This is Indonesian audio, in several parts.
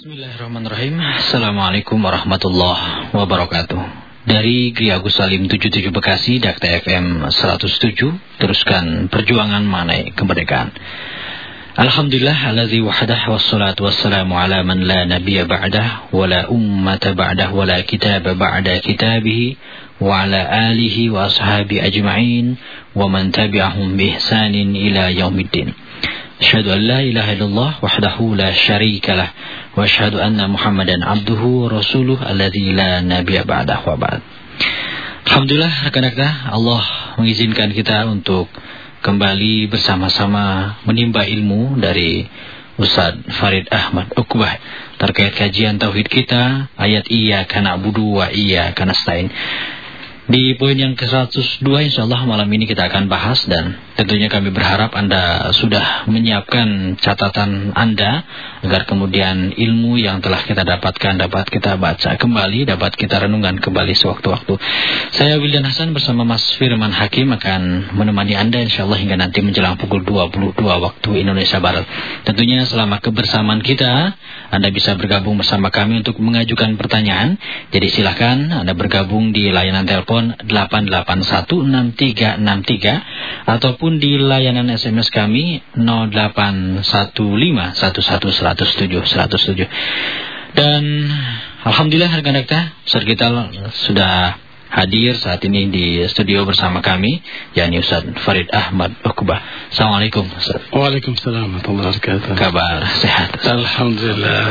Bismillahirrahmanirrahim. Assalamualaikum warahmatullahi wabarakatuh. Dari Gria Salim 77 Bekasi, Dakta FM 107, teruskan perjuangan manai kemerdekaan. Alhamdulillah alladzi wahdah wassalatu wassalamu ala man la nabiyya ba'dah wa la ummata ba'dah wa la kitaba ba'da kitabih wa ala alihi wa ashabi ajma'in wa man tabi'ahum bi ihsanin ila yaumiddin. La ilaha illallah wahdahu la syarika lah wa asyhadu anna Muhammadan abduhu wa rasuluh alladzi la nabiyya ba'dahu wa ba'd. Alhamdulillah rekan-rekan Allah mengizinkan kita untuk kembali bersama-sama menimba ilmu dari Ustaz Farid Ahmad Ukbah terkait kajian tauhid kita ayat iya kana budu wa iya kana stain. Di poin yang ke-102 insya Allah malam ini kita akan bahas dan tentunya kami berharap Anda sudah menyiapkan catatan Anda agar kemudian ilmu yang telah kita dapatkan dapat kita baca kembali, dapat kita renungkan kembali sewaktu-waktu. Saya Wildan Hasan bersama Mas Firman Hakim akan menemani Anda insya Allah hingga nanti menjelang pukul 22 waktu Indonesia Barat. Tentunya selama kebersamaan kita, Anda bisa bergabung bersama kami untuk mengajukan pertanyaan. Jadi silakan Anda bergabung di layanan telepon telepon 8816363 ataupun di layanan SMS kami 0815111107 Dan alhamdulillah rekan-rekan kita sudah hadir saat ini di studio bersama kami yakni Ustaz Farid Ahmad Ukbah. Assalamualaikum Ustaz. Waalaikumsalam warahmatullahi wabarakatuh. Kabar sehat. Alhamdulillah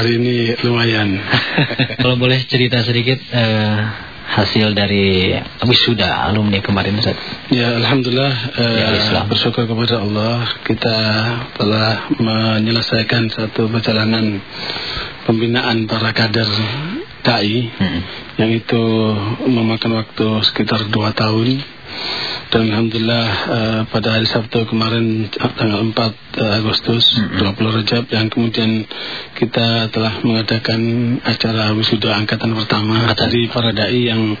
hari ini lumayan. Kalau boleh cerita sedikit uh, hasil dari wisuda alumni kemarin Ustaz? Ya Alhamdulillah uh, bersyukur kepada Allah kita telah menyelesaikan satu perjalanan pembinaan para kader TAI hmm. yang itu memakan waktu sekitar dua tahun dan Alhamdulillah uh, pada hari Sabtu kemarin tanggal 4 uh, Agustus mm -hmm. 20 Rajab yang kemudian kita telah mengadakan acara wisuda angkatan pertama dari para dai yang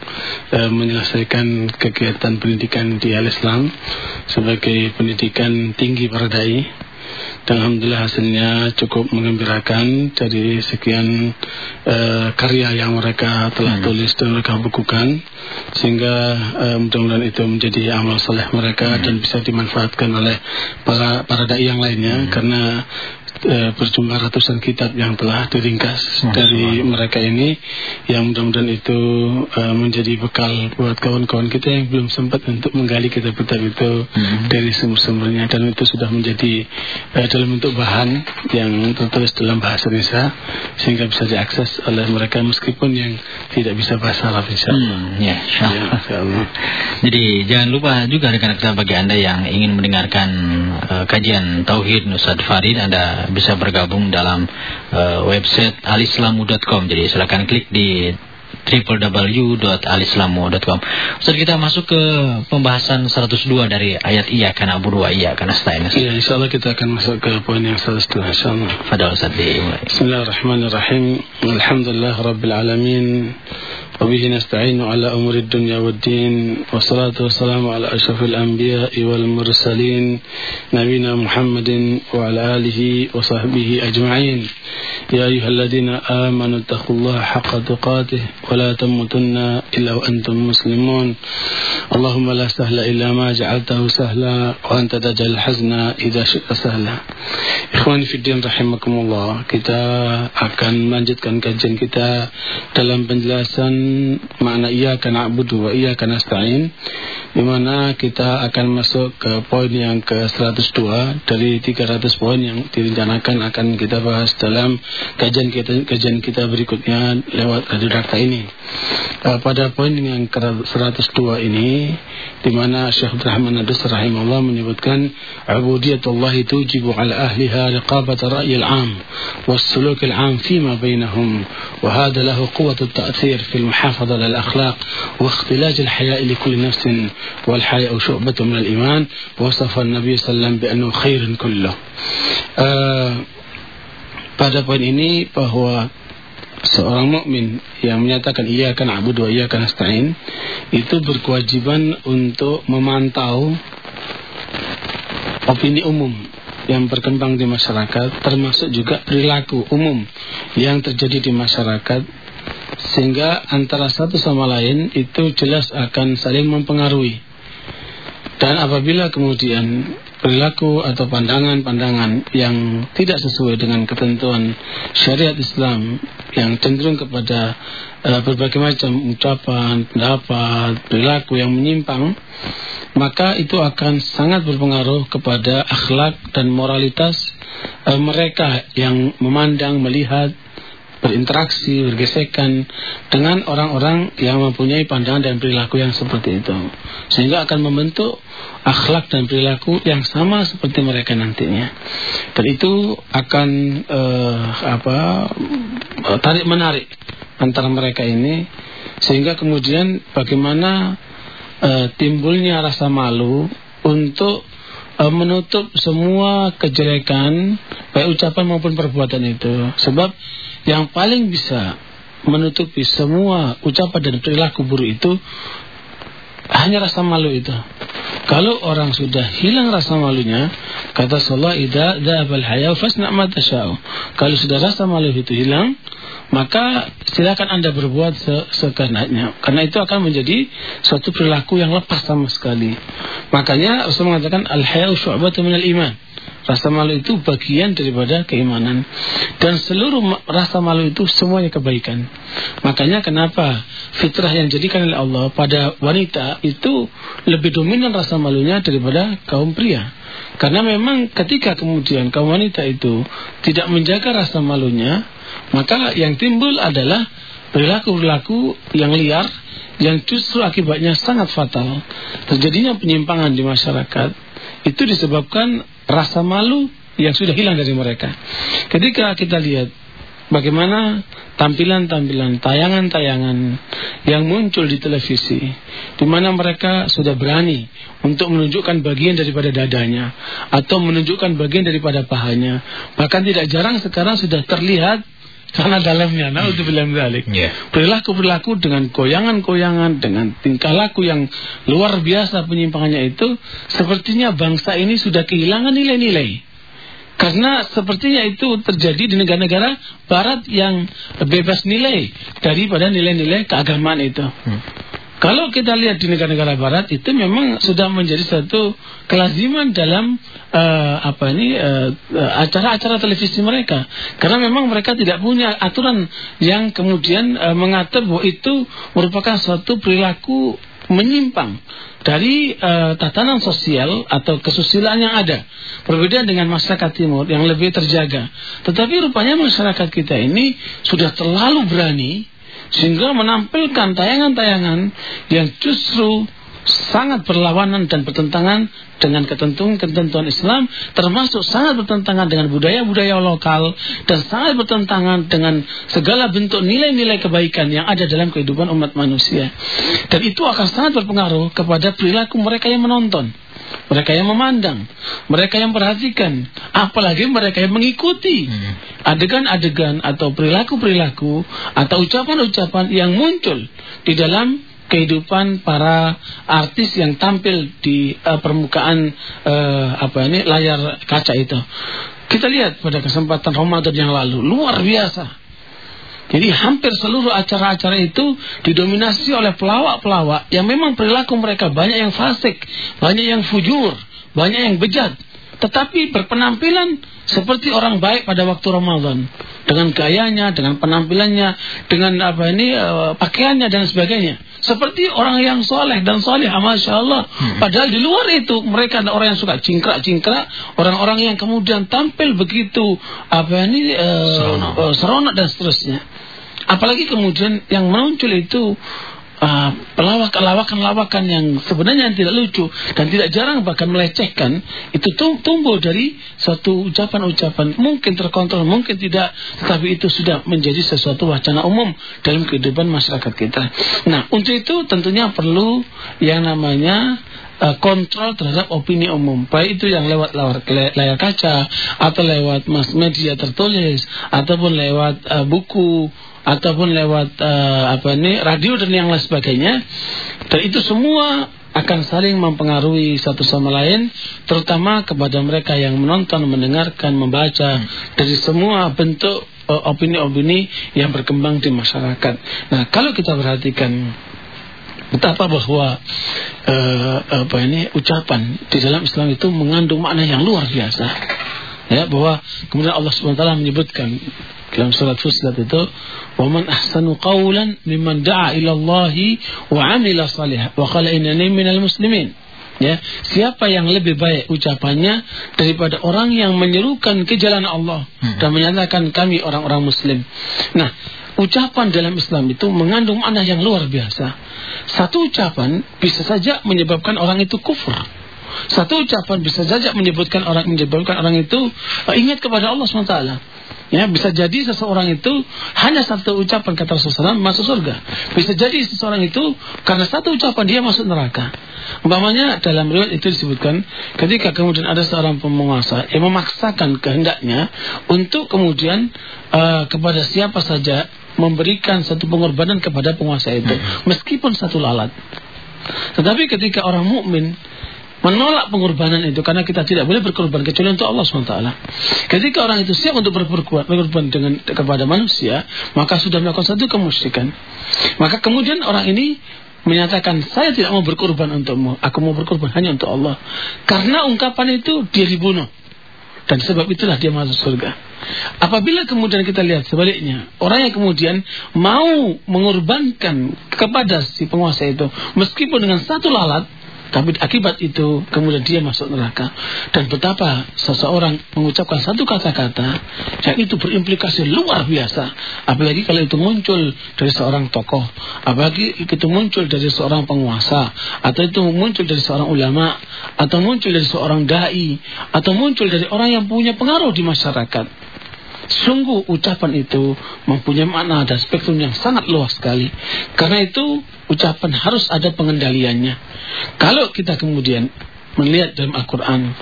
uh, menyelesaikan kegiatan pendidikan di Al-Islam sebagai pendidikan tinggi para dai dan Alhamdulillah hasilnya cukup mengembirakan dari sekian uh, karya yang mereka telah hmm. tulis dan mereka bukukan sehingga uh, mudah-mudahan itu menjadi amal soleh mereka hmm. dan bisa dimanfaatkan oleh para para dai yang lainnya hmm. karena uh, berjumlah ratusan kitab yang telah diringkas Masya dari Allah. mereka ini yang mudah-mudahan itu uh, menjadi bekal buat kawan-kawan kita yang belum sempat untuk menggali kitab-kitab itu hmm. dari sumber-sumbernya dan itu sudah menjadi uh, dalam bentuk bahan yang tertulis dalam bahasa Indonesia sehingga bisa diakses oleh mereka meskipun yang tidak bisa bahasa Arab insya Allah. Hmm, ya, ya insya Allah. Jadi jangan lupa juga rekan-rekan bagi Anda yang ingin mendengarkan uh, kajian Tauhid Nusad Farid Anda bisa bergabung dalam uh, website alislamu.com. Jadi silakan klik di www.alislamu.com. Ustaz kita masuk ke pembahasan 102 dari ayat iya karena abu iya karena stain. Iya, insyaallah kita akan masuk ke poin yang 102 insyaallah. Fadal Ustaz dimulai. Bismillahirrahmanirrahim. Alhamdulillah rabbil alamin. وبه نستعين على أمور الدنيا والدين والصلاة والسلام على أشرف الأنبياء والمرسلين نبينا محمد وعلى آله وصحبه أجمعين. يا أيها الذين آمنوا اتقوا الله حق تقاته ولا تموتن إلا وأنتم مسلمون. اللهم لا سهل إلا ما جعلته سهلا وأنت تجعل الحزن إذا شئت سهلا. إخواني في الدين رحمكم الله kita akan melanjutkan kajian kita dalam penjelasan makna iya karena abudu wa iya karena stain di mana kita akan masuk ke poin yang ke 102 dari 300 poin yang direncanakan akan kita bahas dalam kajian kita kajian kita berikutnya lewat radio Dakta ini. Uh, pada poin yang ke 102 ini di mana Syekh Abdurrahman Adus rahimahullah menyebutkan ubudiyatullah tujibu ala ahliha ra'y al-'am was-suluk al-'am fima bainahum wa hadha lahu quwwat at-ta'thir fi wa ikhtilaj al-haya' li kulli nafsin wal-haya' shu'batun min al-iman wasafa an-nabi sallallahu alaihi wasallam bi annahu khairun kulluh uh, pada poin ini bahwa seorang mukmin yang menyatakan ia akan abu dua ia akan nasta'in itu berkewajiban untuk memantau opini umum yang berkembang di masyarakat termasuk juga perilaku umum yang terjadi di masyarakat sehingga antara satu sama lain itu jelas akan saling mempengaruhi. Dan apabila kemudian perilaku atau pandangan-pandangan yang tidak sesuai dengan ketentuan syariat Islam yang cenderung kepada uh, berbagai macam ucapan, pendapat, perilaku yang menyimpang, maka itu akan sangat berpengaruh kepada akhlak dan moralitas uh, mereka yang memandang, melihat, berinteraksi, bergesekan dengan orang-orang yang mempunyai pandangan dan perilaku yang seperti itu. Sehingga akan membentuk akhlak dan perilaku yang sama seperti mereka nantinya. Dan itu akan uh, apa tarik menarik antara mereka ini sehingga kemudian bagaimana uh, timbulnya rasa malu untuk uh, menutup semua kejelekan baik ucapan maupun perbuatan itu. Sebab yang paling bisa menutupi semua ucapan dan perilaku buruk itu hanya rasa malu itu. Kalau orang sudah hilang rasa malunya, kata Allah, "Idza dzabal haya fasna ma tasha'u." Kalau sudah rasa malu itu hilang, maka silakan Anda berbuat se sekenanya. Karena itu akan menjadi suatu perilaku yang lepas sama sekali. Makanya Rasul mengatakan al-haya'u minal iman. Rasa malu itu bagian daripada keimanan. Dan seluruh rasa malu itu semuanya kebaikan. Makanya kenapa fitrah yang dijadikan oleh Allah pada wanita itu lebih dominan rasa malunya daripada kaum pria. Karena memang ketika kemudian kaum wanita itu tidak menjaga rasa malunya, maka yang timbul adalah perilaku-perilaku yang liar yang justru akibatnya sangat fatal. Terjadinya penyimpangan di masyarakat itu disebabkan rasa malu yang sudah hilang dari mereka. Ketika kita lihat bagaimana tampilan-tampilan tayangan-tayangan yang muncul di televisi di mana mereka sudah berani untuk menunjukkan bagian daripada dadanya atau menunjukkan bagian daripada pahanya bahkan tidak jarang sekarang sudah terlihat karena dalamnya naudzubillah dzalik yeah. perilaku-perilaku dengan goyangan-goyangan dengan tingkah laku yang luar biasa penyimpangannya itu sepertinya bangsa ini sudah kehilangan nilai-nilai karena sepertinya itu terjadi di negara-negara barat yang bebas nilai daripada nilai-nilai keagamaan itu. Hmm. Kalau kita lihat di negara-negara barat itu memang sudah menjadi satu kelaziman dalam uh, apa ini eh, acara-acara uh, televisi mereka. Karena memang mereka tidak punya aturan yang kemudian uh, mengatur bahwa itu merupakan suatu perilaku menyimpang dari uh, tatanan sosial atau kesusilaan yang ada. Berbeda dengan masyarakat timur yang lebih terjaga. Tetapi rupanya masyarakat kita ini sudah terlalu berani sehingga menampilkan tayangan-tayangan yang justru sangat berlawanan dan bertentangan dengan ketentuan-ketentuan Islam termasuk sangat bertentangan dengan budaya-budaya lokal dan sangat bertentangan dengan segala bentuk nilai-nilai kebaikan yang ada dalam kehidupan umat manusia. Dan itu akan sangat berpengaruh kepada perilaku mereka yang menonton mereka yang memandang, mereka yang perhatikan, apalagi mereka yang mengikuti hmm. adegan-adegan atau perilaku-perilaku atau ucapan-ucapan yang muncul di dalam kehidupan para artis yang tampil di uh, permukaan uh, apa ini layar kaca itu. Kita lihat pada kesempatan Ramadan yang lalu luar biasa jadi hampir seluruh acara-acara itu didominasi oleh pelawak-pelawak yang memang perilaku mereka banyak yang fasik, banyak yang fujur, banyak yang bejat. Tetapi berpenampilan seperti orang baik pada waktu Ramadan dengan gayanya, dengan penampilannya, dengan apa ini uh, pakaiannya dan sebagainya. Seperti orang yang soleh dan soleh, masya Allah. Hmm. Padahal di luar itu mereka ada orang yang suka cingkrak-cingkrak, orang-orang yang kemudian tampil begitu apa ini uh, seronok. Uh, seronok dan seterusnya. Apalagi kemudian yang muncul itu uh, pelawakan-lawakan yang sebenarnya yang tidak lucu dan tidak jarang bahkan melecehkan itu tumbuh dari suatu ucapan-ucapan mungkin terkontrol mungkin tidak tetapi itu sudah menjadi sesuatu wacana umum dalam kehidupan masyarakat kita. Nah untuk itu tentunya perlu yang namanya uh, kontrol terhadap opini umum baik itu yang lewat layar kaca atau lewat mass media tertulis ataupun lewat uh, buku ataupun lewat uh, apa ini radio dan yang lain sebagainya dan itu semua akan saling mempengaruhi satu sama lain, terutama kepada mereka yang menonton, mendengarkan, membaca dari semua bentuk uh, opini-opini yang berkembang di masyarakat. Nah, kalau kita perhatikan betapa bahwa uh, apa ini ucapan di dalam Islam itu mengandung makna yang luar biasa. Ya, bahwa kemudian Allah Subhanahu wa taala menyebutkan dalam surat Fusilat itu wa man ahsanu qawlan mimman da'a ila Allah wa 'amila salih wa qala innani minal muslimin. Ya siapa yang lebih baik ucapannya daripada orang yang menyerukan ke jalan Allah hmm. dan menyatakan kami orang-orang muslim? Nah ucapan dalam Islam itu mengandung makna yang luar biasa. Satu ucapan bisa saja menyebabkan orang itu kufur. Satu ucapan bisa saja menyebutkan orang menyebabkan orang itu ingat kepada Allah SWT Ya, bisa jadi seseorang itu hanya satu ucapan kata Rasulullah masuk surga. Bisa jadi seseorang itu karena satu ucapan dia masuk neraka. Umpamanya dalam riwayat itu disebutkan ketika kemudian ada seorang penguasa yang memaksakan kehendaknya untuk kemudian uh, kepada siapa saja memberikan satu pengorbanan kepada penguasa itu hmm. meskipun satu lalat. Tetapi ketika orang mukmin menolak pengorbanan itu karena kita tidak boleh berkorban kecuali untuk Allah SWT. Ketika orang itu siap untuk berkorban, berkorban dengan kepada manusia, maka sudah melakukan satu kemusyrikan. Maka kemudian orang ini menyatakan saya tidak mau berkorban untukmu, aku mau berkorban hanya untuk Allah. Karena ungkapan itu dia dibunuh. Dan sebab itulah dia masuk surga. Apabila kemudian kita lihat sebaliknya, orang yang kemudian mau mengorbankan kepada si penguasa itu, meskipun dengan satu lalat, tapi akibat itu kemudian dia masuk neraka. Dan betapa seseorang mengucapkan satu kata-kata yang itu berimplikasi luar biasa. Apalagi kalau itu muncul dari seorang tokoh. Apalagi itu muncul dari seorang penguasa. Atau itu muncul dari seorang ulama. Atau muncul dari seorang da'i. Atau muncul dari orang yang punya pengaruh di masyarakat. Sungguh ucapan itu mempunyai makna dan spektrum yang sangat luas sekali. Karena itu ucapan harus ada pengendaliannya. Kalau kita kemudian melihat dalam Al-Quran,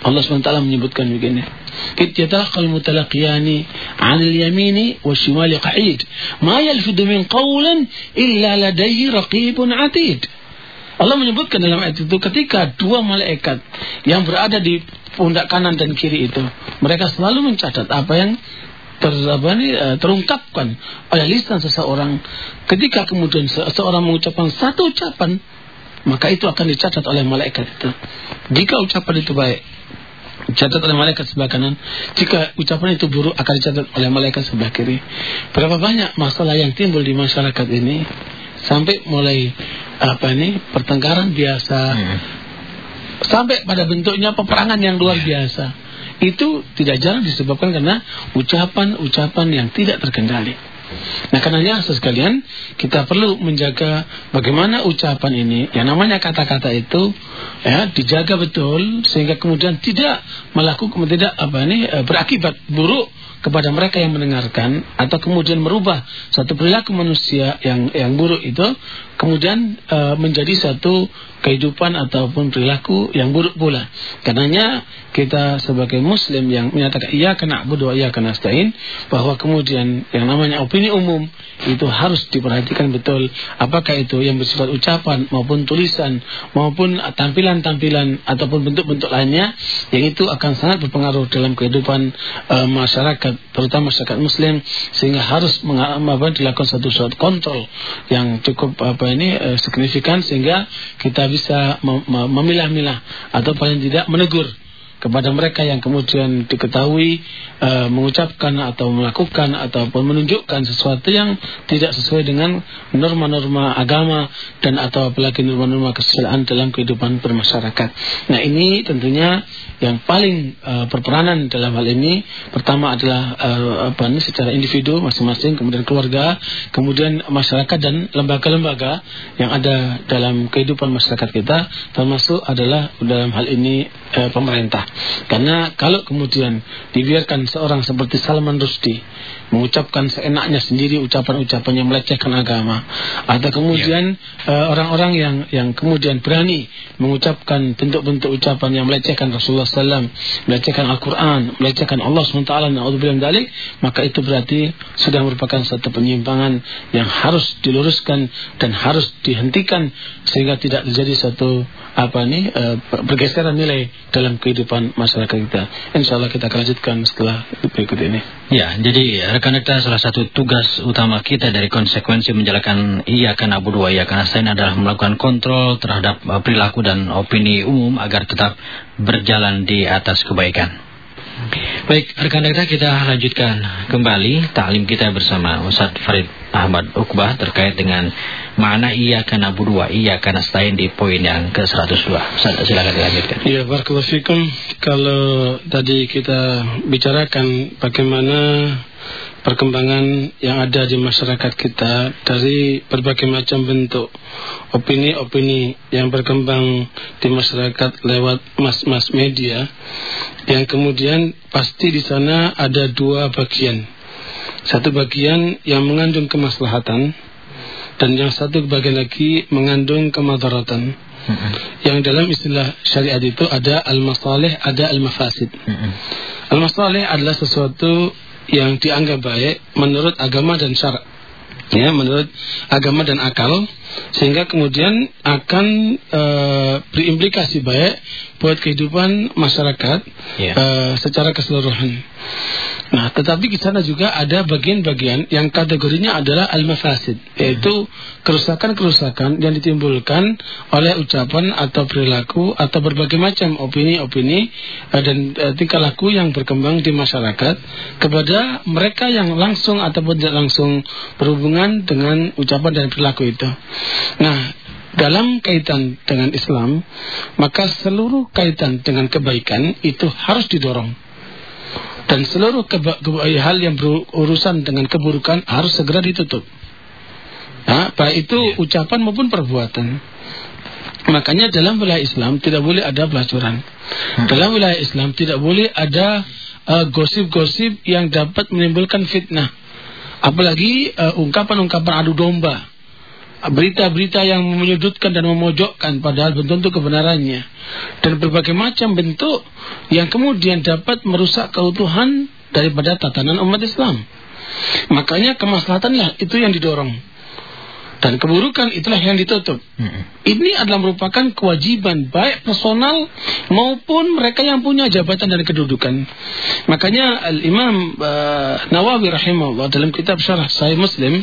Allah SWT menyebutkan begini. Mutalaqiyani 'anil yamini wa shimali qa'id. Ma yalfidu min qawlan illa ladayhi raqibun 'atid. Allah menyebutkan dalam ayat itu ketika dua malaikat yang berada di pundak kanan dan kiri itu, mereka selalu mencatat apa yang ter, apa ini, eh, terungkapkan oleh lisan seseorang. Ketika kemudian seseorang mengucapkan satu ucapan maka itu akan dicatat oleh malaikat itu. Jika ucapan itu baik dicatat oleh malaikat sebelah kanan. Jika ucapan itu buruk akan dicatat oleh malaikat sebelah kiri. Berapa banyak masalah yang timbul di masyarakat ini? Sampai mulai apa ini pertengkaran biasa hmm. sampai pada bentuknya peperangan yang luar biasa itu tidak jarang disebabkan karena ucapan-ucapan yang tidak terkendali. Nah karenanya sekalian kita perlu menjaga bagaimana ucapan ini. Yang namanya kata-kata itu ya dijaga betul sehingga kemudian tidak melakukan tidak apa ini eh, berakibat buruk kepada mereka yang mendengarkan atau kemudian merubah satu perilaku manusia yang yang buruk itu kemudian e, menjadi satu kehidupan ataupun perilaku yang buruk pula. Karenanya kita sebagai muslim yang menyatakan iya kena wa iya kena stain bahwa kemudian yang namanya opini umum itu harus diperhatikan betul apakah itu yang bersifat ucapan maupun tulisan maupun tampilan-tampilan ataupun bentuk-bentuk lainnya yang itu akan sangat berpengaruh dalam kehidupan e, masyarakat terutama masyarakat muslim sehingga harus apa, dilakukan satu suatu kontrol yang cukup apa ini eh, signifikan sehingga kita bisa memilah-milah atau paling tidak menegur kepada mereka yang kemudian diketahui e, mengucapkan atau melakukan ataupun menunjukkan sesuatu yang tidak sesuai dengan norma-norma agama dan atau apalagi norma-norma kesusilaan dalam kehidupan bermasyarakat. Nah ini tentunya yang paling e, berperanan dalam hal ini pertama adalah e, apa ini secara individu masing-masing kemudian keluarga kemudian masyarakat dan lembaga-lembaga yang ada dalam kehidupan masyarakat kita termasuk adalah dalam hal ini e, pemerintah. Karena kalau kemudian dibiarkan seorang seperti Salman Rushdie mengucapkan seenaknya sendiri ucapan-ucapan yang melecehkan agama atau kemudian ya. orang-orang yeah. uh, yang yang kemudian berani mengucapkan bentuk-bentuk ucapan yang melecehkan Rasulullah SAW, melecehkan Al-Quran, melecehkan Allah SWT, dalik, maka itu berarti sudah merupakan satu penyimpangan yang harus diluruskan dan harus dihentikan sehingga tidak terjadi satu apa nih uh, pergeseran nilai dalam kehidupan masyarakat kita. Insya Allah kita akan lanjutkan setelah berikut ini. Ya, jadi rekan-rekan salah satu tugas utama kita dari konsekuensi menjalankan iya karena abu dua iya karena saya adalah melakukan kontrol terhadap uh, perilaku dan opini umum agar tetap berjalan di atas kebaikan. Baik, rekan-rekan kita lanjutkan kembali taklim kita bersama Ustaz Farid Ahmad Uqbah terkait dengan mana iya karena dua iya karena stain di poin yang ke-102. Ustaz, silakan dilanjutkan. Barakallahu fikum. Kalau tadi kita bicarakan bagaimana perkembangan yang ada di masyarakat kita dari berbagai macam bentuk. Opini-opini yang berkembang di masyarakat lewat mas-mas media yang kemudian pasti di sana ada dua bagian. Satu bagian yang mengandung kemaslahatan dan yang satu bagian lagi mengandung kemadaratan. Mm yang dalam istilah syariat itu ada al-masalih ada al-mafasid. Mm al-masalih adalah sesuatu yang dianggap baik menurut agama dan syarak ya menurut agama dan akal sehingga kemudian akan e, berimplikasi baik buat kehidupan masyarakat yeah. Ya. e, secara keseluruhan. Nah, tetapi di sana juga ada bagian-bagian yang kategorinya adalah al-mafasid, yaitu kerusakan-kerusakan yang ditimbulkan oleh ucapan atau perilaku atau berbagai macam opini-opini uh, dan uh, tingkah laku yang berkembang di masyarakat kepada mereka yang langsung ataupun tidak langsung berhubungan dengan ucapan dan perilaku itu. Nah, dalam kaitan dengan Islam, maka seluruh kaitan dengan kebaikan itu harus didorong dan seluruh hal yang berurusan dengan keburukan harus segera ditutup. Nah, baik itu ya. ucapan maupun perbuatan. Makanya dalam wilayah Islam tidak boleh ada pelacuran. Hmm. Dalam wilayah Islam tidak boleh ada uh, gosip-gosip uh, yang dapat menimbulkan fitnah. Apalagi uh, ungkapan-ungkapan uh, adu domba berita-berita yang menyudutkan dan memojokkan padahal belum tentu kebenarannya dan berbagai macam bentuk yang kemudian dapat merusak keutuhan daripada tatanan umat Islam. Makanya kemaslahatanlah itu yang didorong dan keburukan itulah yang ditutup. Hmm. Ini adalah merupakan kewajiban baik personal maupun mereka yang punya jabatan dan kedudukan. Makanya Al Imam uh, Nawawi rahimahullah dalam kitab Syarah Sahih Muslim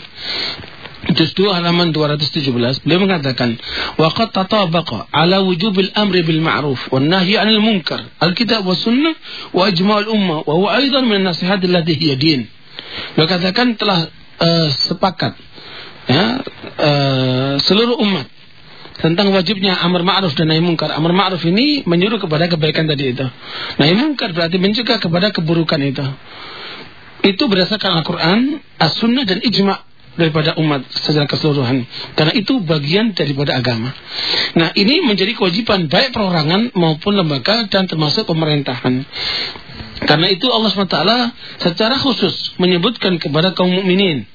Juz 2 halaman 217 beliau mengatakan waqad tatabaqa ala wujubil amri bil ma'ruf wan nahyi 'anil munkar alkitab was sunnah wa ijma'ul ummah wa huwa aidan min nasihat allati hiya din beliau katakan telah uh, sepakat ya uh, seluruh umat tentang wajibnya amar ma'ruf dan nahi munkar. Amar ma'ruf ini menyuruh kepada kebaikan tadi itu. Nahi munkar berarti mencegah kepada keburukan itu. Itu berdasarkan Al-Quran, As-Sunnah dan Ijma' daripada umat secara keseluruhan karena itu bagian daripada agama. Nah, ini menjadi kewajiban baik perorangan maupun lembaga dan termasuk pemerintahan. Karena itu Allah SWT secara khusus menyebutkan kepada kaum mukminin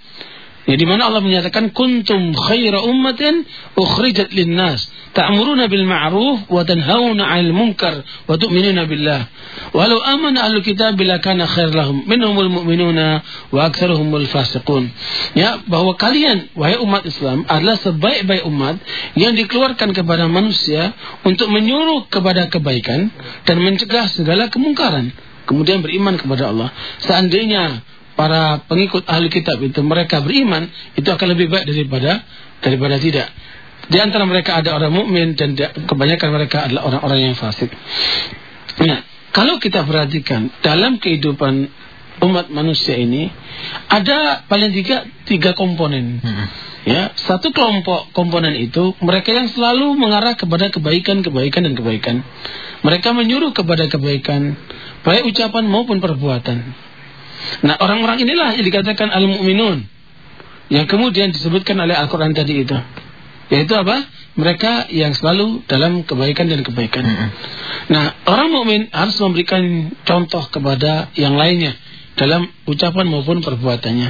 Ya, di mana Allah menyatakan kuntum khaira ummatin ukhrijat linnas ta'muruna bil ma'ruf wa tanhauna 'anil munkar wa tu'minuna billah. Walau amana ahlul kitab bila kana khair lahum minhumul mu'minuna wa aktsaruhumul fasiqun. Ya, bahwa kalian wahai umat Islam adalah sebaik-baik umat yang dikeluarkan kepada manusia untuk menyuruh kepada kebaikan dan mencegah segala kemungkaran. Kemudian beriman kepada Allah. Seandainya para pengikut ahli kitab itu mereka beriman itu akan lebih baik daripada daripada tidak. Di antara mereka ada orang mukmin dan kebanyakan mereka adalah orang-orang yang fasik. Nah, kalau kita perhatikan dalam kehidupan umat manusia ini ada paling tiga tiga komponen. Hmm. Ya, satu kelompok komponen itu mereka yang selalu mengarah kepada kebaikan, kebaikan dan kebaikan. Mereka menyuruh kepada kebaikan, baik ucapan maupun perbuatan. Nah orang-orang inilah yang dikatakan al-mu'minun. Yang kemudian disebutkan oleh Al-Quran tadi itu. Yaitu apa? Mereka yang selalu dalam kebaikan dan kebaikan. Mm-mm. Nah, orang mukmin harus memberikan contoh kepada yang lainnya dalam ucapan maupun perbuatannya.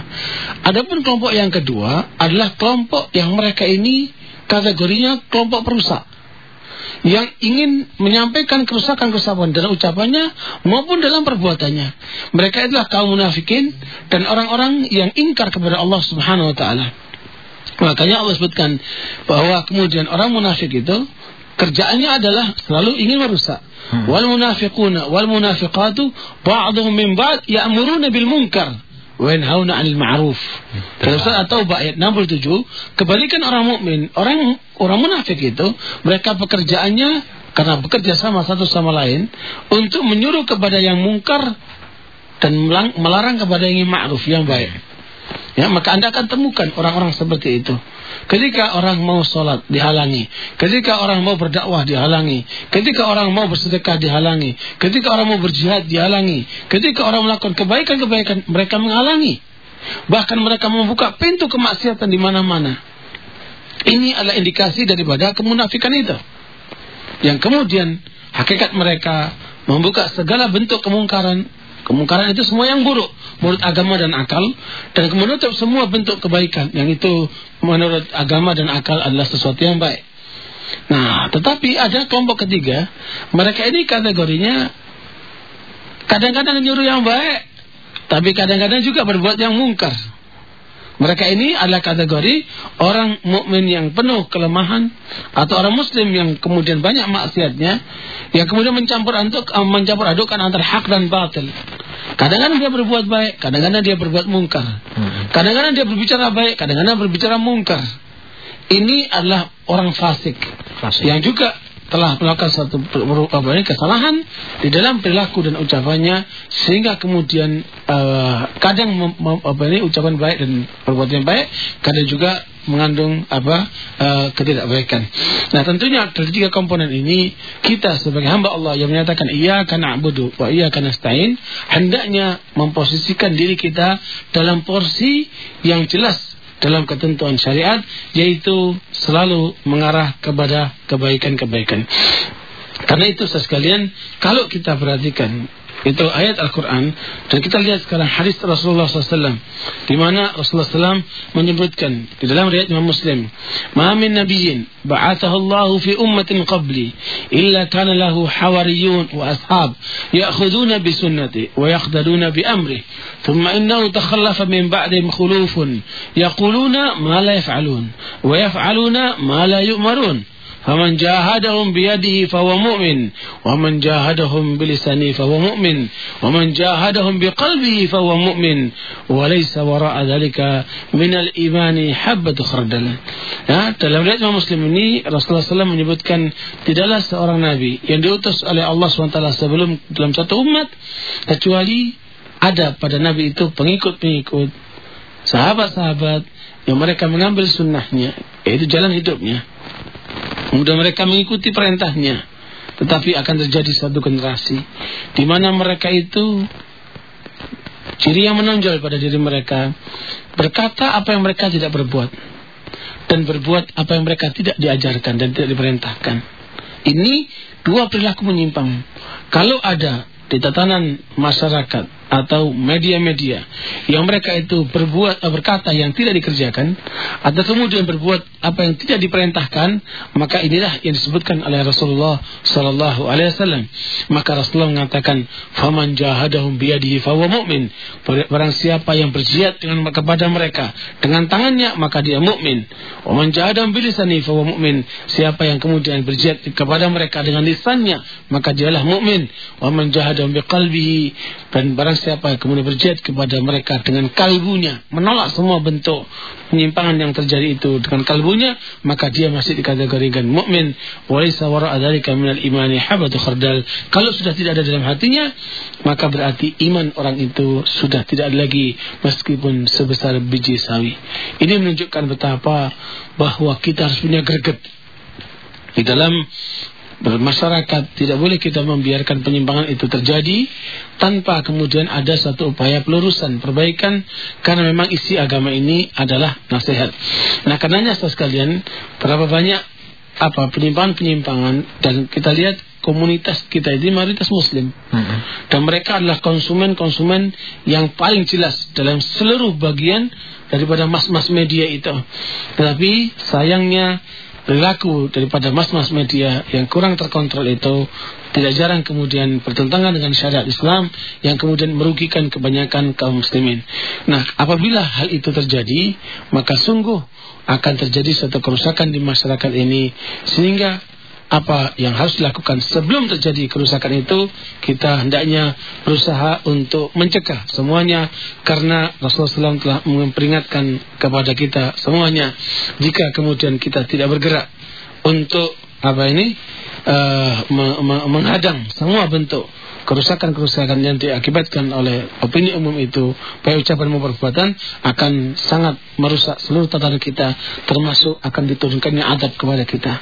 Adapun kelompok yang kedua adalah kelompok yang mereka ini kategorinya kelompok perusak yang ingin menyampaikan kerusakan-kerusakan dalam ucapannya maupun dalam perbuatannya. Mereka adalah kaum munafikin dan orang-orang yang ingkar kepada Allah Subhanahu wa taala. Makanya Allah sebutkan bahwa kemudian orang munafik itu kerjaannya adalah selalu ingin merusak. Hmm. Wal munafiquna wal munafiqatu ba'dhum min ba'd ya'muruna bil munkar yanhauna 'anil ma'ruf. Dalam surat At-Taubah ayat 67, kebalikan orang mukmin, orang orang munafik itu mereka pekerjaannya karena bekerja sama satu sama lain untuk menyuruh kepada yang mungkar dan melarang kepada yang ma'ruf yang baik. Ya, maka Anda akan temukan orang-orang seperti itu. Ketika orang mau sholat dihalangi, ketika orang mau berdakwah dihalangi, ketika orang mau bersedekah dihalangi, ketika orang mau berjihad dihalangi, ketika orang melakukan kebaikan-kebaikan mereka menghalangi. Bahkan mereka membuka pintu kemaksiatan di mana-mana. Ini adalah indikasi daripada kemunafikan itu. Yang kemudian hakikat mereka membuka segala bentuk kemungkaran Kemungkaran itu semua yang buruk. Menurut agama dan akal. Dan menutup semua bentuk kebaikan. Yang itu menurut agama dan akal adalah sesuatu yang baik. Nah, tetapi ada kelompok ketiga, mereka ini kategorinya kadang-kadang nyuruh yang baik, tapi kadang-kadang juga berbuat yang mungkar. Mereka ini adalah kategori orang mukmin yang penuh kelemahan atau orang muslim yang kemudian banyak maksiatnya yang kemudian mencampur aduk eh, mencampur adukan antara hak dan batil. Kadang-kadang dia berbuat baik, kadang-kadang dia berbuat mungkar. Hmm. Kadang-kadang dia berbicara baik, kadang-kadang berbicara mungkar. Ini adalah orang fasik, fasik. yang juga telah melakukan satu kesalahan di dalam perilaku dan ucapannya sehingga kemudian uh, kadang apa ini ucapan baik dan perbuatan baik kadang juga mengandung apa uh, ketidakbaikan. Nah tentunya dari tiga komponen ini kita sebagai hamba Allah yang menyatakan iya karena abudu wa iya karena stain hendaknya memposisikan diri kita dalam porsi yang jelas dalam ketentuan syariat yaitu selalu mengarah kepada kebaikan-kebaikan. Karena itu sekalian kalau kita perhatikan itu ayat Al-Quran dan kita lihat sekarang hadis Rasulullah SAW di mana Rasulullah SAW menyebutkan di dalam riwayat Imam Muslim ma min nabiyyin ba'athahu Allah fi ummatin qabli illa kana lahu hawariyun wa ashab ya'khuduna bi sunnati wa yaqdaduna bi amri thumma innahu takhallafa min ba'dihim khulufun yaquluna ma la yaf'alun wa yaf'aluna ma la yu'marun فمن جاهدهم بيده فهو مؤمن ومن جاهدهم بلسانه فهو مؤمن ومن جاهدهم بقلبه فهو مؤمن وليس وراء ذلك من الإيمان حبة خردل ya, dalam riwayat Muslim ini Rasulullah SAW menyebutkan tidaklah seorang nabi yang diutus oleh Allah SWT sebelum dalam satu umat kecuali ada pada nabi itu pengikut-pengikut sahabat-sahabat yang mereka mengambil sunnahnya yaitu jalan hidupnya Kemudian mereka mengikuti perintahnya. Tetapi akan terjadi satu generasi di mana mereka itu ciri yang menonjol pada diri mereka berkata apa yang mereka tidak berbuat dan berbuat apa yang mereka tidak diajarkan dan tidak diperintahkan. Ini dua perilaku menyimpang. Kalau ada di tatanan masyarakat atau media-media yang mereka itu berbuat eh, berkata yang tidak dikerjakan atau kemudian berbuat apa yang tidak diperintahkan maka inilah yang disebutkan oleh Rasulullah sallallahu alaihi wasallam. Maka Rasulullah mengatakan faman jahadahum biyadihi fahuwa mu'min. Barang siapa yang berjihad dengan kepada mereka dengan tangannya maka dia mukmin wa man jahadahum bilisani fahuwa mu'min. Siapa yang kemudian berjihad kepada mereka dengan lisannya maka dialah mukmin wa man jahadahum biqalbihi. Dan barang siapa kemudian berjihad kepada mereka dengan kalbunya, menolak semua bentuk penyimpangan yang terjadi itu dengan kalbunya, maka dia masih dikategorikan mukmin. Walaysa wara'a dzalika minal imani habatu khardal. Kalau sudah tidak ada dalam hatinya, maka berarti iman orang itu sudah tidak ada lagi meskipun sebesar biji sawi. Ini menunjukkan betapa bahwa kita harus punya greget di dalam bermasyarakat tidak boleh kita membiarkan penyimpangan itu terjadi tanpa kemudian ada satu upaya pelurusan perbaikan karena memang isi agama ini adalah nasihat. Nah, karenanya saudara sekalian, berapa banyak apa penyimpangan-penyimpangan dan kita lihat komunitas kita ini mayoritas muslim. Hmm. Dan mereka adalah konsumen-konsumen yang paling jelas dalam seluruh bagian daripada mas-mas media itu. Tetapi sayangnya perilaku daripada mas-mas media yang kurang terkontrol itu tidak jarang kemudian bertentangan dengan syariat Islam yang kemudian merugikan kebanyakan kaum muslimin. Nah, apabila hal itu terjadi, maka sungguh akan terjadi suatu kerusakan di masyarakat ini sehingga apa yang harus dilakukan sebelum terjadi kerusakan itu kita hendaknya berusaha untuk mencegah semuanya karena Rasulullah SAW telah memperingatkan kepada kita semuanya jika kemudian kita tidak bergerak untuk apa ini uh, menghadang semua bentuk kerusakan-kerusakan yang diakibatkan oleh opini umum itu, baik ucapan maupun perbuatan akan sangat merusak seluruh tatanan kita, termasuk akan diturunkannya adab kepada kita.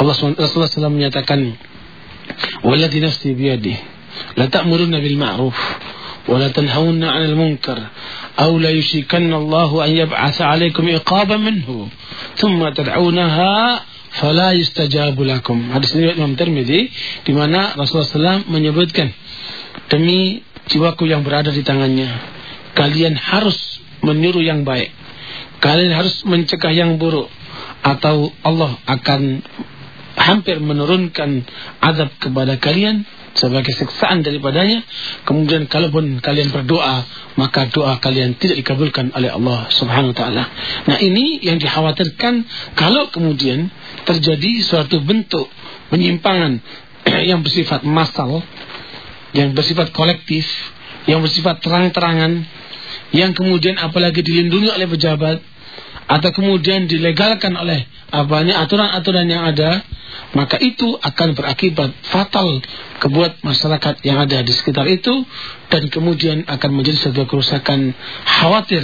Allah Rasulullah SAW menyatakan, "Walladhi nafsi biyadi, la ta'muruna bil ma'ruf, wa la tanhawunna 'anil munkar." أو لا يشيكن الله أن يبعث عليكم إقابا منه ثم تدعونها fala yustajabu lakum. Hadis ini Imam Tirmidzi di mana Rasulullah SAW menyebutkan demi jiwaku yang berada di tangannya, kalian harus menyuruh yang baik. Kalian harus mencegah yang buruk atau Allah akan hampir menurunkan azab kepada kalian sebagai siksaan daripadanya. Kemudian kalaupun kalian berdoa, maka doa kalian tidak dikabulkan oleh Allah Subhanahu wa taala. Nah, ini yang dikhawatirkan kalau kemudian terjadi suatu bentuk penyimpangan yang bersifat massal, yang bersifat kolektif, yang bersifat terang-terangan, yang kemudian apalagi dilindungi oleh pejabat atau kemudian dilegalkan oleh apanya aturan-aturan yang ada maka itu akan berakibat fatal kebuat masyarakat yang ada di sekitar itu dan kemudian akan menjadi sebuah kerusakan. Khawatir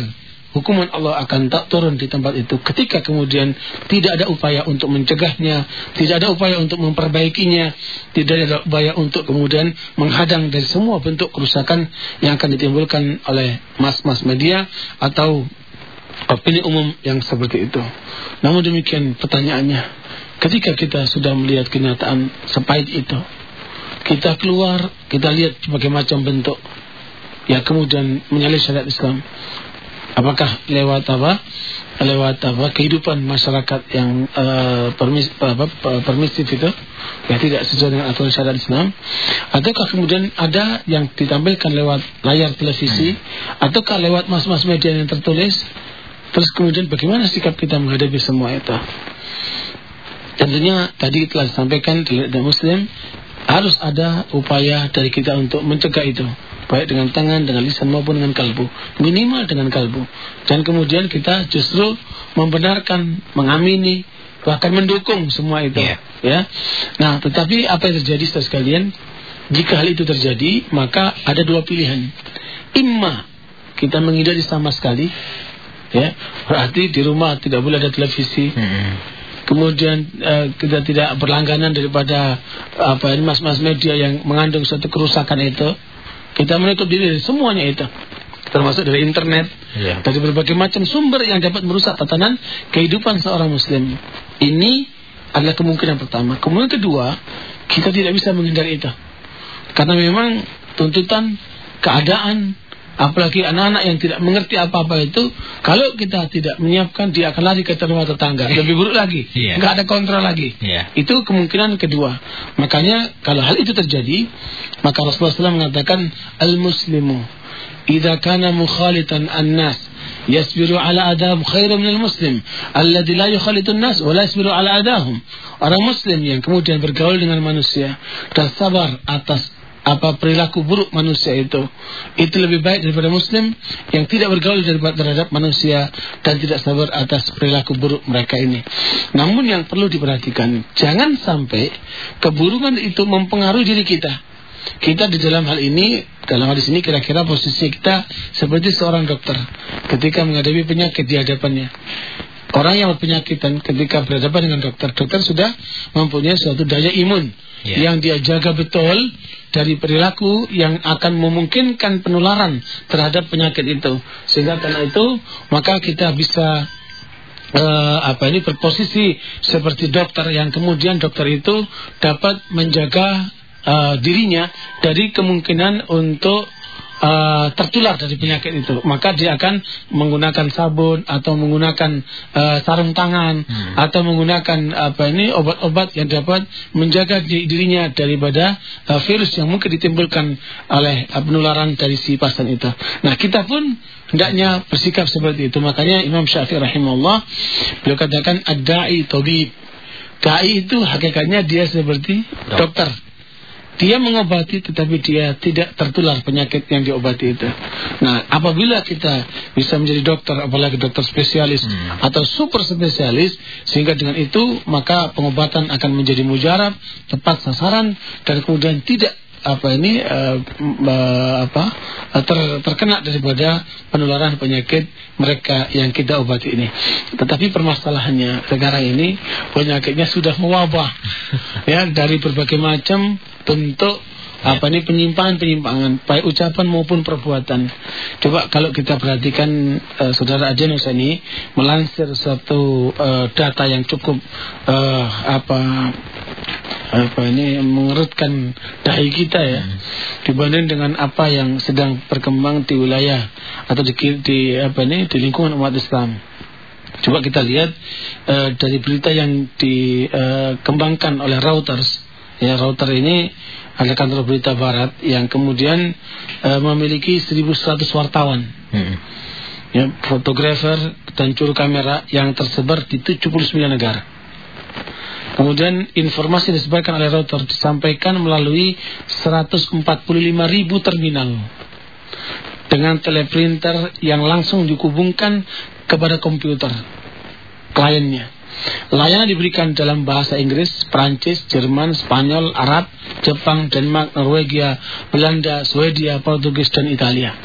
hukuman Allah akan tak turun di tempat itu ketika kemudian tidak ada upaya untuk mencegahnya tidak ada upaya untuk memperbaikinya tidak ada upaya untuk kemudian menghadang dari semua bentuk kerusakan yang akan ditimbulkan oleh mas-mas media atau opini umum yang seperti itu namun demikian pertanyaannya Ketika kita sudah melihat kenyataan sepahit itu, kita keluar, kita lihat berbagai macam bentuk yang kemudian menyalih syariat Islam. Apakah lewat apa? Lewat apa? Kehidupan masyarakat yang uh, permis, apa, permisif itu, ya tidak sesuai dengan aturan syariat Islam, ataukah kemudian ada yang ditampilkan lewat layar televisi, ataukah lewat mas-mas media yang tertulis, terus kemudian bagaimana sikap kita menghadapi semua itu? Tentunya tadi telah disampaikan di Muslim harus ada upaya dari kita untuk mencegah itu baik dengan tangan, dengan lisan maupun dengan kalbu minimal dengan kalbu dan kemudian kita justru membenarkan, mengamini bahkan mendukung semua itu yeah. ya. Nah, tetapi apa yang terjadi setelah sekalian jika hal itu terjadi maka ada dua pilihan imma kita menghindari sama sekali ya berarti di rumah tidak boleh ada televisi. Hmm. Kemudian uh, kita tidak berlangganan daripada apa ini mas-mas media yang mengandung suatu kerusakan itu. Kita menutup diri dari semuanya itu termasuk dari internet yeah. dari berbagai macam sumber yang dapat merusak tatanan kehidupan seorang muslim. Ini adalah kemungkinan pertama. Kemudian kedua kita tidak bisa menghindari itu. Karena memang tuntutan keadaan apalagi anak-anak yang tidak mengerti apa-apa itu kalau kita tidak menyiapkan dia akan lari ke rumah tetangga. Lebih buruk lagi. Yeah. nggak ada kontrol lagi. Yeah. itu kemungkinan kedua. Makanya kalau hal itu terjadi maka Rasulullah SAW mengatakan al muslimu idza kana mukhalitan an-nas yasbiru ala adab khairu min al-muslim alladhi la yukhalitu an-nas wa la yasbiru ala adahum. Orang muslim yang kemudian bergaul dengan manusia dan sabar atas apa perilaku buruk manusia itu itu lebih baik daripada muslim yang tidak bergaul terhadap manusia dan tidak sabar atas perilaku buruk mereka ini. Namun yang perlu diperhatikan, jangan sampai keburukan itu mempengaruhi diri kita. Kita di dalam hal ini, dalam hadis ini kira-kira posisi kita seperti seorang dokter ketika menghadapi penyakit di hadapannya. Orang yang berpenyakit dan ketika berhadapan dengan dokter, dokter sudah mempunyai suatu daya imun yeah. yang dia jaga betul dari perilaku yang akan memungkinkan penularan terhadap penyakit itu. Sehingga karena itu maka kita bisa uh, apa ini berposisi seperti dokter yang kemudian dokter itu dapat menjaga uh, dirinya dari kemungkinan untuk uh, tertular dari penyakit itu, maka dia akan menggunakan sabun atau menggunakan uh, sarung tangan hmm. atau menggunakan apa ini obat-obat yang dapat menjaga dirinya daripada uh, virus yang mungkin ditimbulkan oleh uh, penularan dari si pasien itu. Nah, kita pun hendaknya bersikap seperti itu. Makanya Imam Syafi'i rahimahullah beliau katakan ad-da'i tabib. Dai itu hakikatnya dia seperti dokter. Dia mengobati tetapi dia tidak tertular penyakit yang diobati itu. Nah, apabila kita bisa menjadi dokter, apalagi dokter spesialis hmm. atau super spesialis, sehingga dengan itu maka pengobatan akan menjadi mujarab, tepat sasaran, dan kemudian tidak apa ini uh, uh, apa ter, terkena daripada penularan penyakit mereka yang kita obati ini. Tetapi permasalahannya sekarang ini penyakitnya sudah mewabah ya dari berbagai macam bentuk apa ini penyimpangan-penyimpangan baik ucapan maupun perbuatan. Coba kalau kita perhatikan uh, saudara Ajenus ini melansir satu uh, data yang cukup uh, apa apa ini mengerutkan dahi kita ya hmm. dibanding dengan apa yang sedang berkembang di wilayah atau di, di apa ini di lingkungan umat Islam. Coba kita lihat uh, dari berita yang dikembangkan oleh Reuters Ya, router ini ada kantor berita barat yang kemudian e, memiliki 1100 wartawan. Hmm. Ya, fotografer dan juru kamera yang tersebar di 79 negara. Kemudian informasi disebarkan oleh router disampaikan melalui 145 ribu terminal dengan teleprinter yang langsung dihubungkan kepada komputer kliennya. Layanan diberikan dalam bahasa Inggris, Prancis, Jerman, Spanyol, Arab, Jepang, Denmark, Norwegia, Belanda, Swedia, Portugis, dan Italia.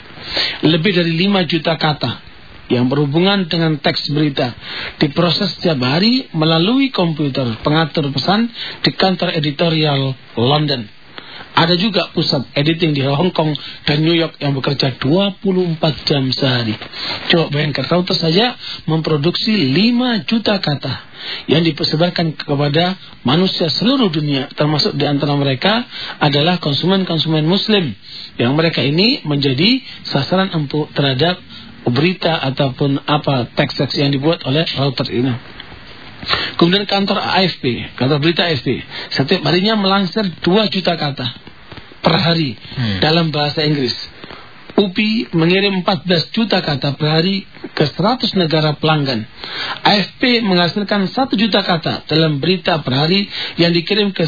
Lebih dari 5 juta kata yang berhubungan dengan teks berita diproses setiap hari melalui komputer pengatur pesan di kantor editorial London. Ada juga pusat editing di Hong Kong dan New York yang bekerja 24 jam sehari. Coba bayangkan, router saja memproduksi 5 juta kata yang dipersebarkan kepada manusia seluruh dunia. Termasuk di antara mereka adalah konsumen-konsumen muslim. Yang mereka ini menjadi sasaran empuk terhadap berita ataupun apa teks-teks yang dibuat oleh router ini. Kemudian kantor AFP, kantor berita AFP, setiap harinya melansir 2 juta kata per hari hmm. dalam bahasa Inggris. UPI mengirim 14 juta kata per hari ke 100 negara pelanggan. AFP menghasilkan 1 juta kata dalam berita per hari yang dikirim ke,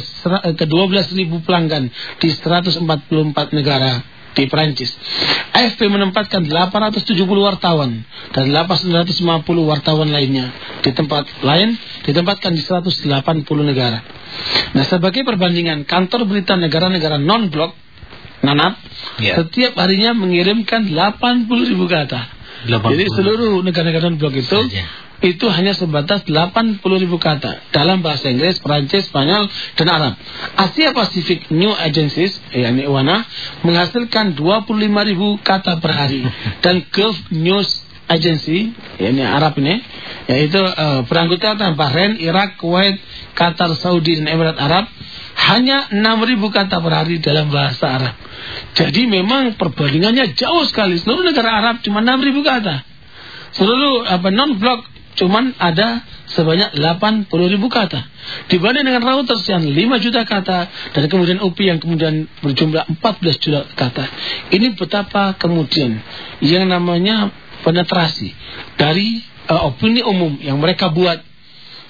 ke 12 ribu pelanggan di 144 negara di Perancis. AFP menempatkan 870 wartawan dan 850 wartawan lainnya di tempat lain ditempatkan di 180 negara. Nah, sebagai perbandingan, kantor berita negara-negara non-blok Nanap ya. setiap harinya mengirimkan 80 ribu kata. 80. Jadi seluruh negara-negara non-blok itu Saja itu hanya sebatas 80 ribu kata dalam bahasa Inggris, Perancis, Spanyol, dan Arab. Asia Pacific New Agencies, yakni UANA, menghasilkan 25 ribu kata per hari. Dan Gulf News Agency, yakni Arab ini, yaitu uh, beranggotakan Bahrain, Irak, Kuwait, Qatar, Saudi, dan Emirat Arab, hanya 6 ribu kata per hari dalam bahasa Arab. Jadi memang perbandingannya jauh sekali. Seluruh negara Arab cuma 6 ribu kata. Seluruh apa non-blok cuman ada sebanyak 80 ribu kata. Dibanding dengan Reuters yang 5 juta kata dan kemudian UPI yang kemudian berjumlah 14 juta kata. Ini betapa kemudian yang namanya penetrasi dari uh, opini umum yang mereka buat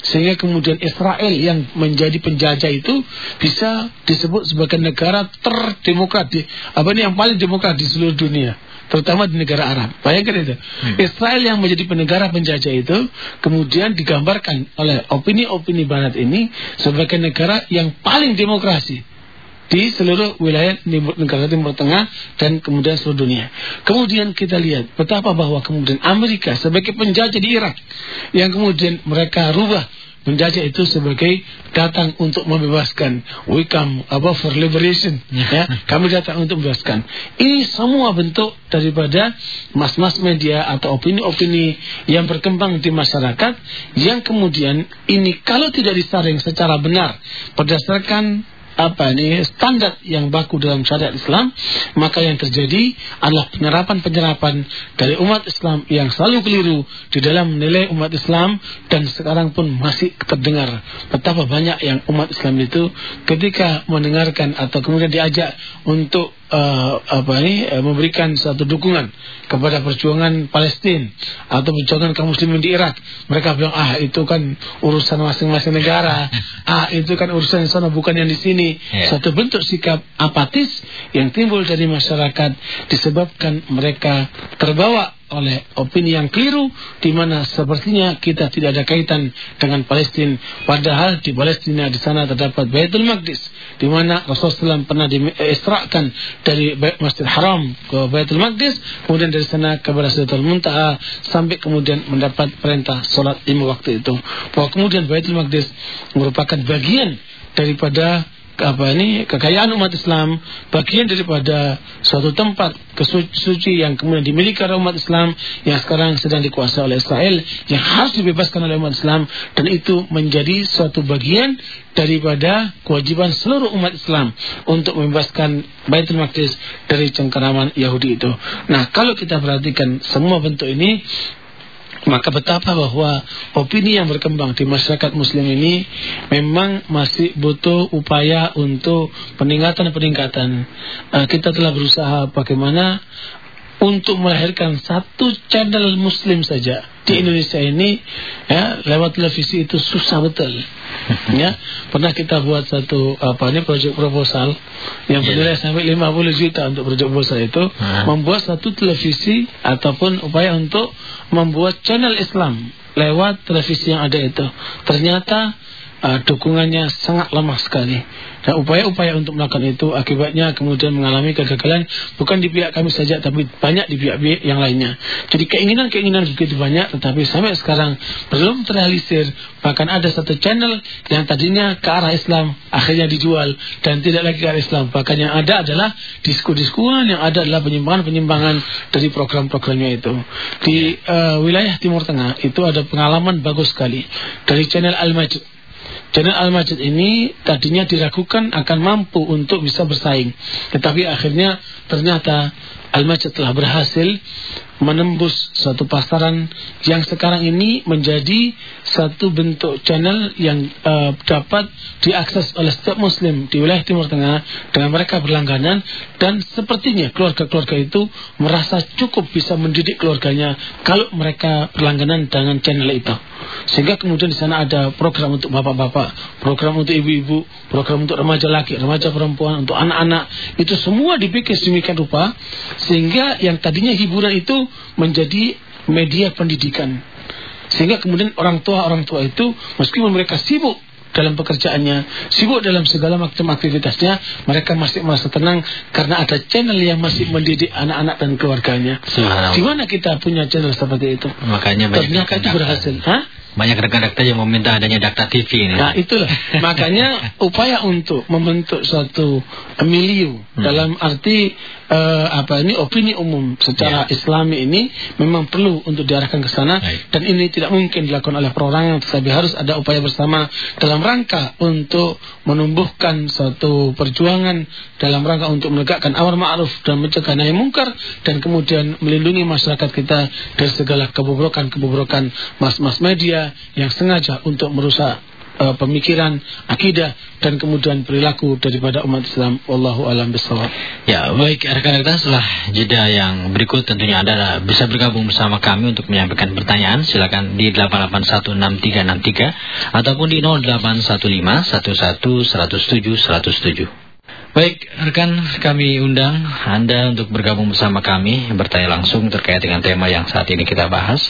sehingga kemudian Israel yang menjadi penjajah itu bisa disebut sebagai negara terdemokrat apa ini yang paling demokrat di seluruh dunia terutama di negara Arab. Bayangkan itu. Hmm. Israel yang menjadi penegara penjajah itu kemudian digambarkan oleh opini-opini barat ini sebagai negara yang paling demokrasi. Di seluruh wilayah negara Timur Tengah dan kemudian seluruh dunia. Kemudian kita lihat betapa bahwa kemudian Amerika sebagai penjajah di Irak yang kemudian mereka rubah menjajah itu sebagai datang untuk membebaskan. We come about for liberation. ya, kami datang untuk membebaskan. Ini semua bentuk daripada mas-mas media atau opini-opini yang berkembang di masyarakat yang kemudian ini kalau tidak disaring secara benar berdasarkan apa ini standar yang baku dalam syariat Islam maka yang terjadi adalah penyerapan-penyerapan dari umat Islam yang selalu keliru di dalam menilai umat Islam dan sekarang pun masih terdengar betapa banyak yang umat Islam itu ketika mendengarkan atau kemudian diajak untuk uh, apa ini uh, memberikan satu dukungan kepada perjuangan Palestina atau perjuangan kaum muslimin di Irak. Mereka bilang ah itu kan urusan masing-masing negara. ah itu kan urusan di sana bukan yang di sini. Yeah. Satu bentuk sikap apatis yang timbul dari masyarakat disebabkan mereka terbawa oleh opini yang keliru di mana sepertinya kita tidak ada kaitan dengan Palestina padahal di Palestina di sana terdapat Baitul Maqdis di mana Rasulullah SAW pernah diisrakan dari Masjid Haram ke Baitul Maqdis kemudian dari sana ke Sidratul Muntaha sampai kemudian mendapat perintah salat lima waktu itu. Bahwa kemudian Baitul Maqdis merupakan bagian daripada apa ini kekayaan umat Islam bagian daripada suatu tempat kesuci yang kemudian dimiliki oleh umat Islam yang sekarang sedang dikuasai oleh Israel yang harus dibebaskan oleh umat Islam dan itu menjadi suatu bagian daripada kewajiban seluruh umat Islam untuk membebaskan Baitul Maqdis dari cengkeraman Yahudi itu. Nah, kalau kita perhatikan semua bentuk ini maka betapa bahwa opini yang berkembang di masyarakat muslim ini memang masih butuh upaya untuk peningkatan-peningkatan. Uh, kita telah berusaha bagaimana untuk melahirkan satu channel muslim saja di hmm. Indonesia ini ya lewat televisi itu susah betul ya pernah kita buat satu apa ini proyek proposal yang iya. bernilai yeah. sampai 50 juta untuk proyek proposal itu hmm. membuat satu televisi ataupun upaya untuk membuat channel Islam lewat televisi yang ada itu. Ternyata uh, dukungannya sangat lemah sekali dan upaya-upaya untuk melakukan itu akibatnya kemudian mengalami kegagalan bukan di pihak kami saja tapi banyak di pihak-pihak yang lainnya. Jadi keinginan-keinginan begitu banyak tetapi sampai sekarang belum terrealisir. Bahkan ada satu channel yang tadinya ke arah Islam akhirnya dijual dan tidak lagi ke arah Islam. Bahkan yang ada adalah disku-diskuan yang ada adalah penyimpangan-penyimpangan dari program-programnya itu. Di uh, wilayah Timur Tengah itu ada pengalaman bagus sekali dari channel Al-Majid Channel Al-Majid ini tadinya diragukan akan mampu untuk bisa bersaing. Tetapi akhirnya ternyata Al-Majid telah berhasil menembus satu pasaran yang sekarang ini menjadi satu bentuk channel yang uh, dapat diakses oleh setiap muslim di wilayah Timur Tengah dengan mereka berlangganan dan sepertinya keluarga-keluarga itu merasa cukup bisa mendidik keluarganya kalau mereka berlangganan dengan channel itu. Sehingga kemudian di sana ada program untuk bapak-bapak, program untuk ibu-ibu, program untuk remaja laki, remaja perempuan, untuk anak-anak. Itu semua dibikin sedemikian rupa sehingga yang tadinya hiburan itu menjadi media pendidikan. Sehingga kemudian orang tua-orang tua itu meskipun mereka sibuk dalam pekerjaannya, sibuk dalam segala macam aktivitasnya, mereka masih merasa tenang karena ada channel yang masih mendidik anak-anak dan keluarganya. Di mana kita punya channel seperti itu? Makanya banyak Ternyata itu berhasil. Hah? Banyak rekan-rekan yang meminta adanya Dakta TV ini. Nah, itulah. Makanya upaya untuk membentuk suatu milieu hmm. dalam arti uh, apa ini opini umum secara yeah. Islami ini memang perlu untuk diarahkan ke sana dan ini tidak mungkin dilakukan oleh perorangan tetapi harus ada upaya bersama dalam rangka untuk menumbuhkan suatu perjuangan dalam rangka untuk menegakkan amar ma'ruf dan mencegah nahi mungkar dan kemudian melindungi masyarakat kita dari segala kebobrokan-kebobrokan mas-mas media yang sengaja untuk merusak uh, pemikiran, akidah dan kemudian perilaku daripada umat Islam. Wallahu alam bisawab. Ya, baik rekan-rekan setelah jeda yang berikut tentunya Anda bisa bergabung bersama kami untuk menyampaikan pertanyaan. Silakan di 8816363 ataupun di 081511107107. Baik, rekan kami undang Anda untuk bergabung bersama kami bertanya langsung terkait dengan tema yang saat ini kita bahas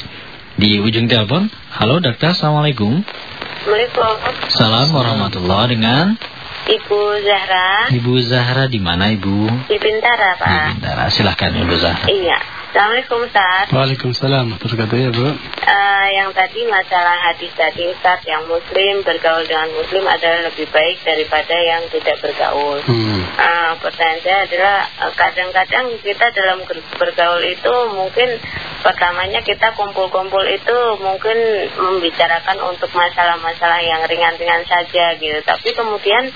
di ujung telepon. Halo dokter, Assalamualaikum. Waalaikumsalam. Salam warahmatullahi dengan Ibu Zahra. Ibu Zahra di mana Ibu? Di Bintara Pak. Di Bintara. Silahkan Ibu Zahra. Iya. Assalamualaikum Ustaz. Waalaikumsalam. Terkata ya Bu. Uh, yang tadi masalah hadis tadi Ustaz yang Muslim bergaul dengan Muslim adalah lebih baik daripada yang tidak bergaul. Hmm. Uh, pertanyaan saya adalah eh, kadang-kadang uh, kita dalam bergaul itu mungkin pertamanya kita kumpul-kumpul itu mungkin membicarakan untuk masalah-masalah yang ringan-ringan saja gitu. Tapi kemudian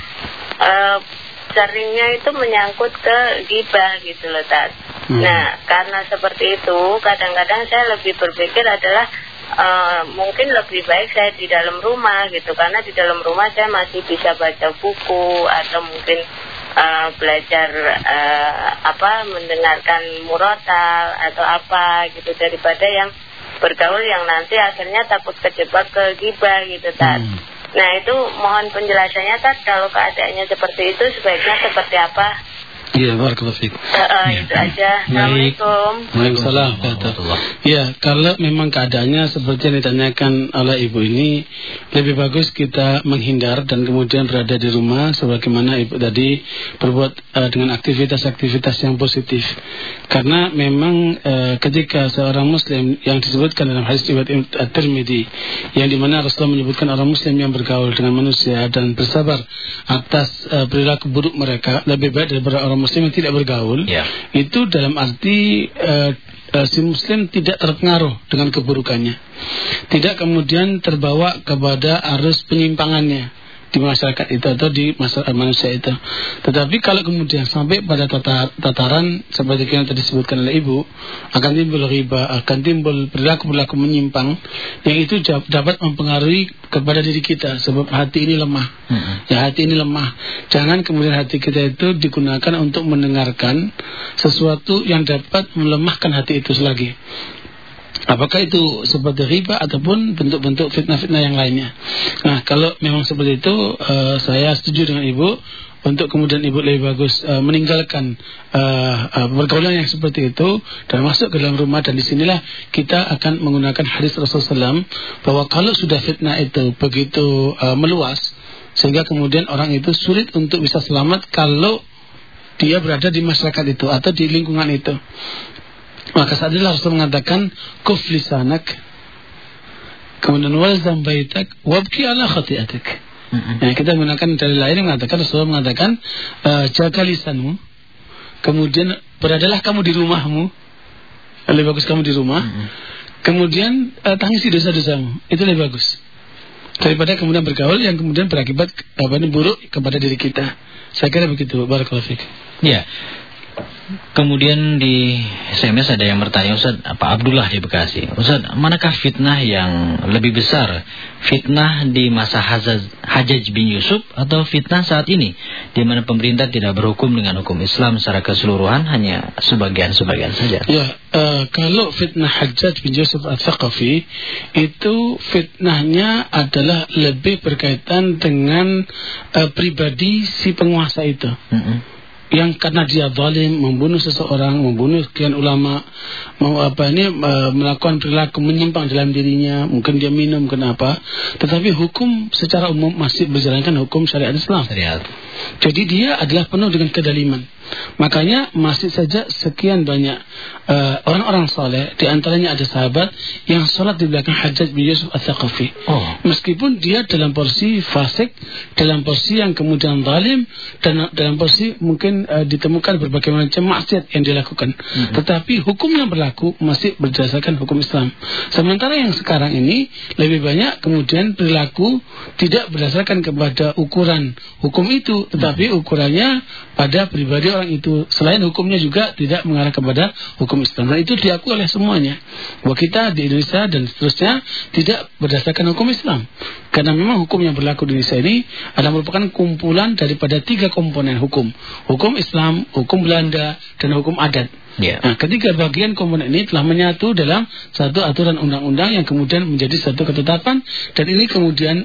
uh, seringnya itu menyangkut ke gibah gitu loh Tat. Hmm. Nah karena seperti itu kadang-kadang saya lebih berpikir adalah uh, mungkin lebih baik saya di dalam rumah gitu karena di dalam rumah saya masih bisa baca buku atau mungkin uh, belajar uh, apa mendengarkan murotal atau apa gitu daripada yang bergaul yang nanti akhirnya takut kejebak ke gibah gitu Tat. Hmm. Nah itu mohon penjelasannya Tat kalau keadaannya seperti itu sebaiknya seperti apa Iya, barakallahu fiik. Uh, itu aja. Assalamualaikum. Waalaikumsalam. Iya, kalau memang keadaannya seperti yang ditanyakan oleh ibu ini, lebih bagus kita menghindar dan kemudian berada di rumah sebagaimana ibu tadi berbuat uh, dengan aktivitas-aktivitas yang positif. Karena memang uh, ketika seorang muslim yang disebutkan dalam hadis riwayat At-Tirmidzi yang di mana Rasulullah menyebutkan orang muslim yang bergaul dengan manusia dan bersabar atas uh, perilaku buruk mereka lebih baik daripada orang muslim yang tidak bergaul ya. itu dalam arti uh, uh, si muslim tidak terpengaruh dengan keburukannya tidak kemudian terbawa kepada arus penyimpangannya di masyarakat itu atau di masyarakat manusia itu. Tetapi kalau kemudian sampai pada tatar, tataran seperti yang tadi disebutkan oleh ibu, akan timbul riba, akan timbul perilaku-perilaku menyimpang, yang itu dapat mempengaruhi kepada diri kita, sebab hati ini lemah. Hmm. Ya hati ini lemah. Jangan kemudian hati kita itu digunakan untuk mendengarkan sesuatu yang dapat melemahkan hati itu lagi. Apakah itu seperti riba ataupun bentuk-bentuk fitnah-fitnah yang lainnya. Nah, kalau memang seperti itu, uh, saya setuju dengan Ibu untuk kemudian Ibu lebih bagus uh, meninggalkan uh, uh, pergaulan yang seperti itu dan masuk ke dalam rumah dan di sinilah kita akan menggunakan hadis Rasulullah SAW bahwa kalau sudah fitnah itu begitu uh, meluas sehingga kemudian orang itu sulit untuk bisa selamat kalau dia berada di masyarakat itu atau di lingkungan itu. Maka saat itulah Rasul mengatakan kuf lisanak. Kemudian walzam baitak wabki ala khati'atik. Mm-hmm. Ya, kita menggunakan dari lain yang mengatakan Rasul mengatakan uh, jaga lisanmu kemudian beradalah kamu di rumahmu. Lebih bagus kamu di rumah. Mm-hmm. kemudian uh, tangisi dosa-dosamu. Itu lebih bagus. Daripada kemudian bergaul yang kemudian berakibat apa ini buruk kepada diri kita. Saya kira begitu. Barakallahu fiik. Ya Kemudian di SMS ada yang bertanya Ustaz, apa Abdullah di Bekasi? Ustaz, manakah fitnah yang lebih besar? Fitnah di masa Hajjaj, Hajjaj bin Yusuf Atau fitnah saat ini di mana pemerintah tidak berhukum dengan hukum Islam secara keseluruhan Hanya sebagian-sebagian saja? Ya, uh, kalau fitnah Hajjaj bin Yusuf al-Thaqafi Itu fitnahnya adalah lebih berkaitan dengan uh, pribadi si penguasa itu. Mm -hmm yang karena dia zalim membunuh seseorang, membunuh sekian ulama, mau apa ini melakukan perilaku menyimpang dalam dirinya, mungkin dia minum kenapa, tetapi hukum secara umum masih berjalankan hukum syariat Islam. Syariat. Jadi dia adalah penuh dengan kedaliman. Makanya masih saja sekian banyak uh, orang-orang uh, saleh di antaranya ada sahabat yang sholat di belakang Hajjaj bin Yusuf Al-Thaqafi. Oh. Meskipun dia dalam porsi fasik, dalam porsi yang kemudian zalim dan dalam porsi mungkin uh, ditemukan berbagai macam maksiat yang dilakukan. Mm -hmm. Tetapi hukum yang berlaku masih berdasarkan hukum Islam. Sementara yang sekarang ini lebih banyak kemudian perilaku tidak berdasarkan kepada ukuran hukum itu, tetapi ukurannya pada pribadi orang itu selain hukumnya juga tidak mengarah kepada hukum Islam. Dan itu diakui oleh semuanya. Bahwa kita di Indonesia dan seterusnya tidak berdasarkan hukum Islam. Karena memang hukum yang berlaku di Indonesia ini adalah merupakan kumpulan daripada tiga komponen hukum. Hukum Islam, hukum Belanda dan hukum adat. Yeah. Nah, ketiga bagian komponen ini telah menyatu dalam satu aturan undang-undang yang kemudian menjadi satu ketetapan. Dan ini kemudian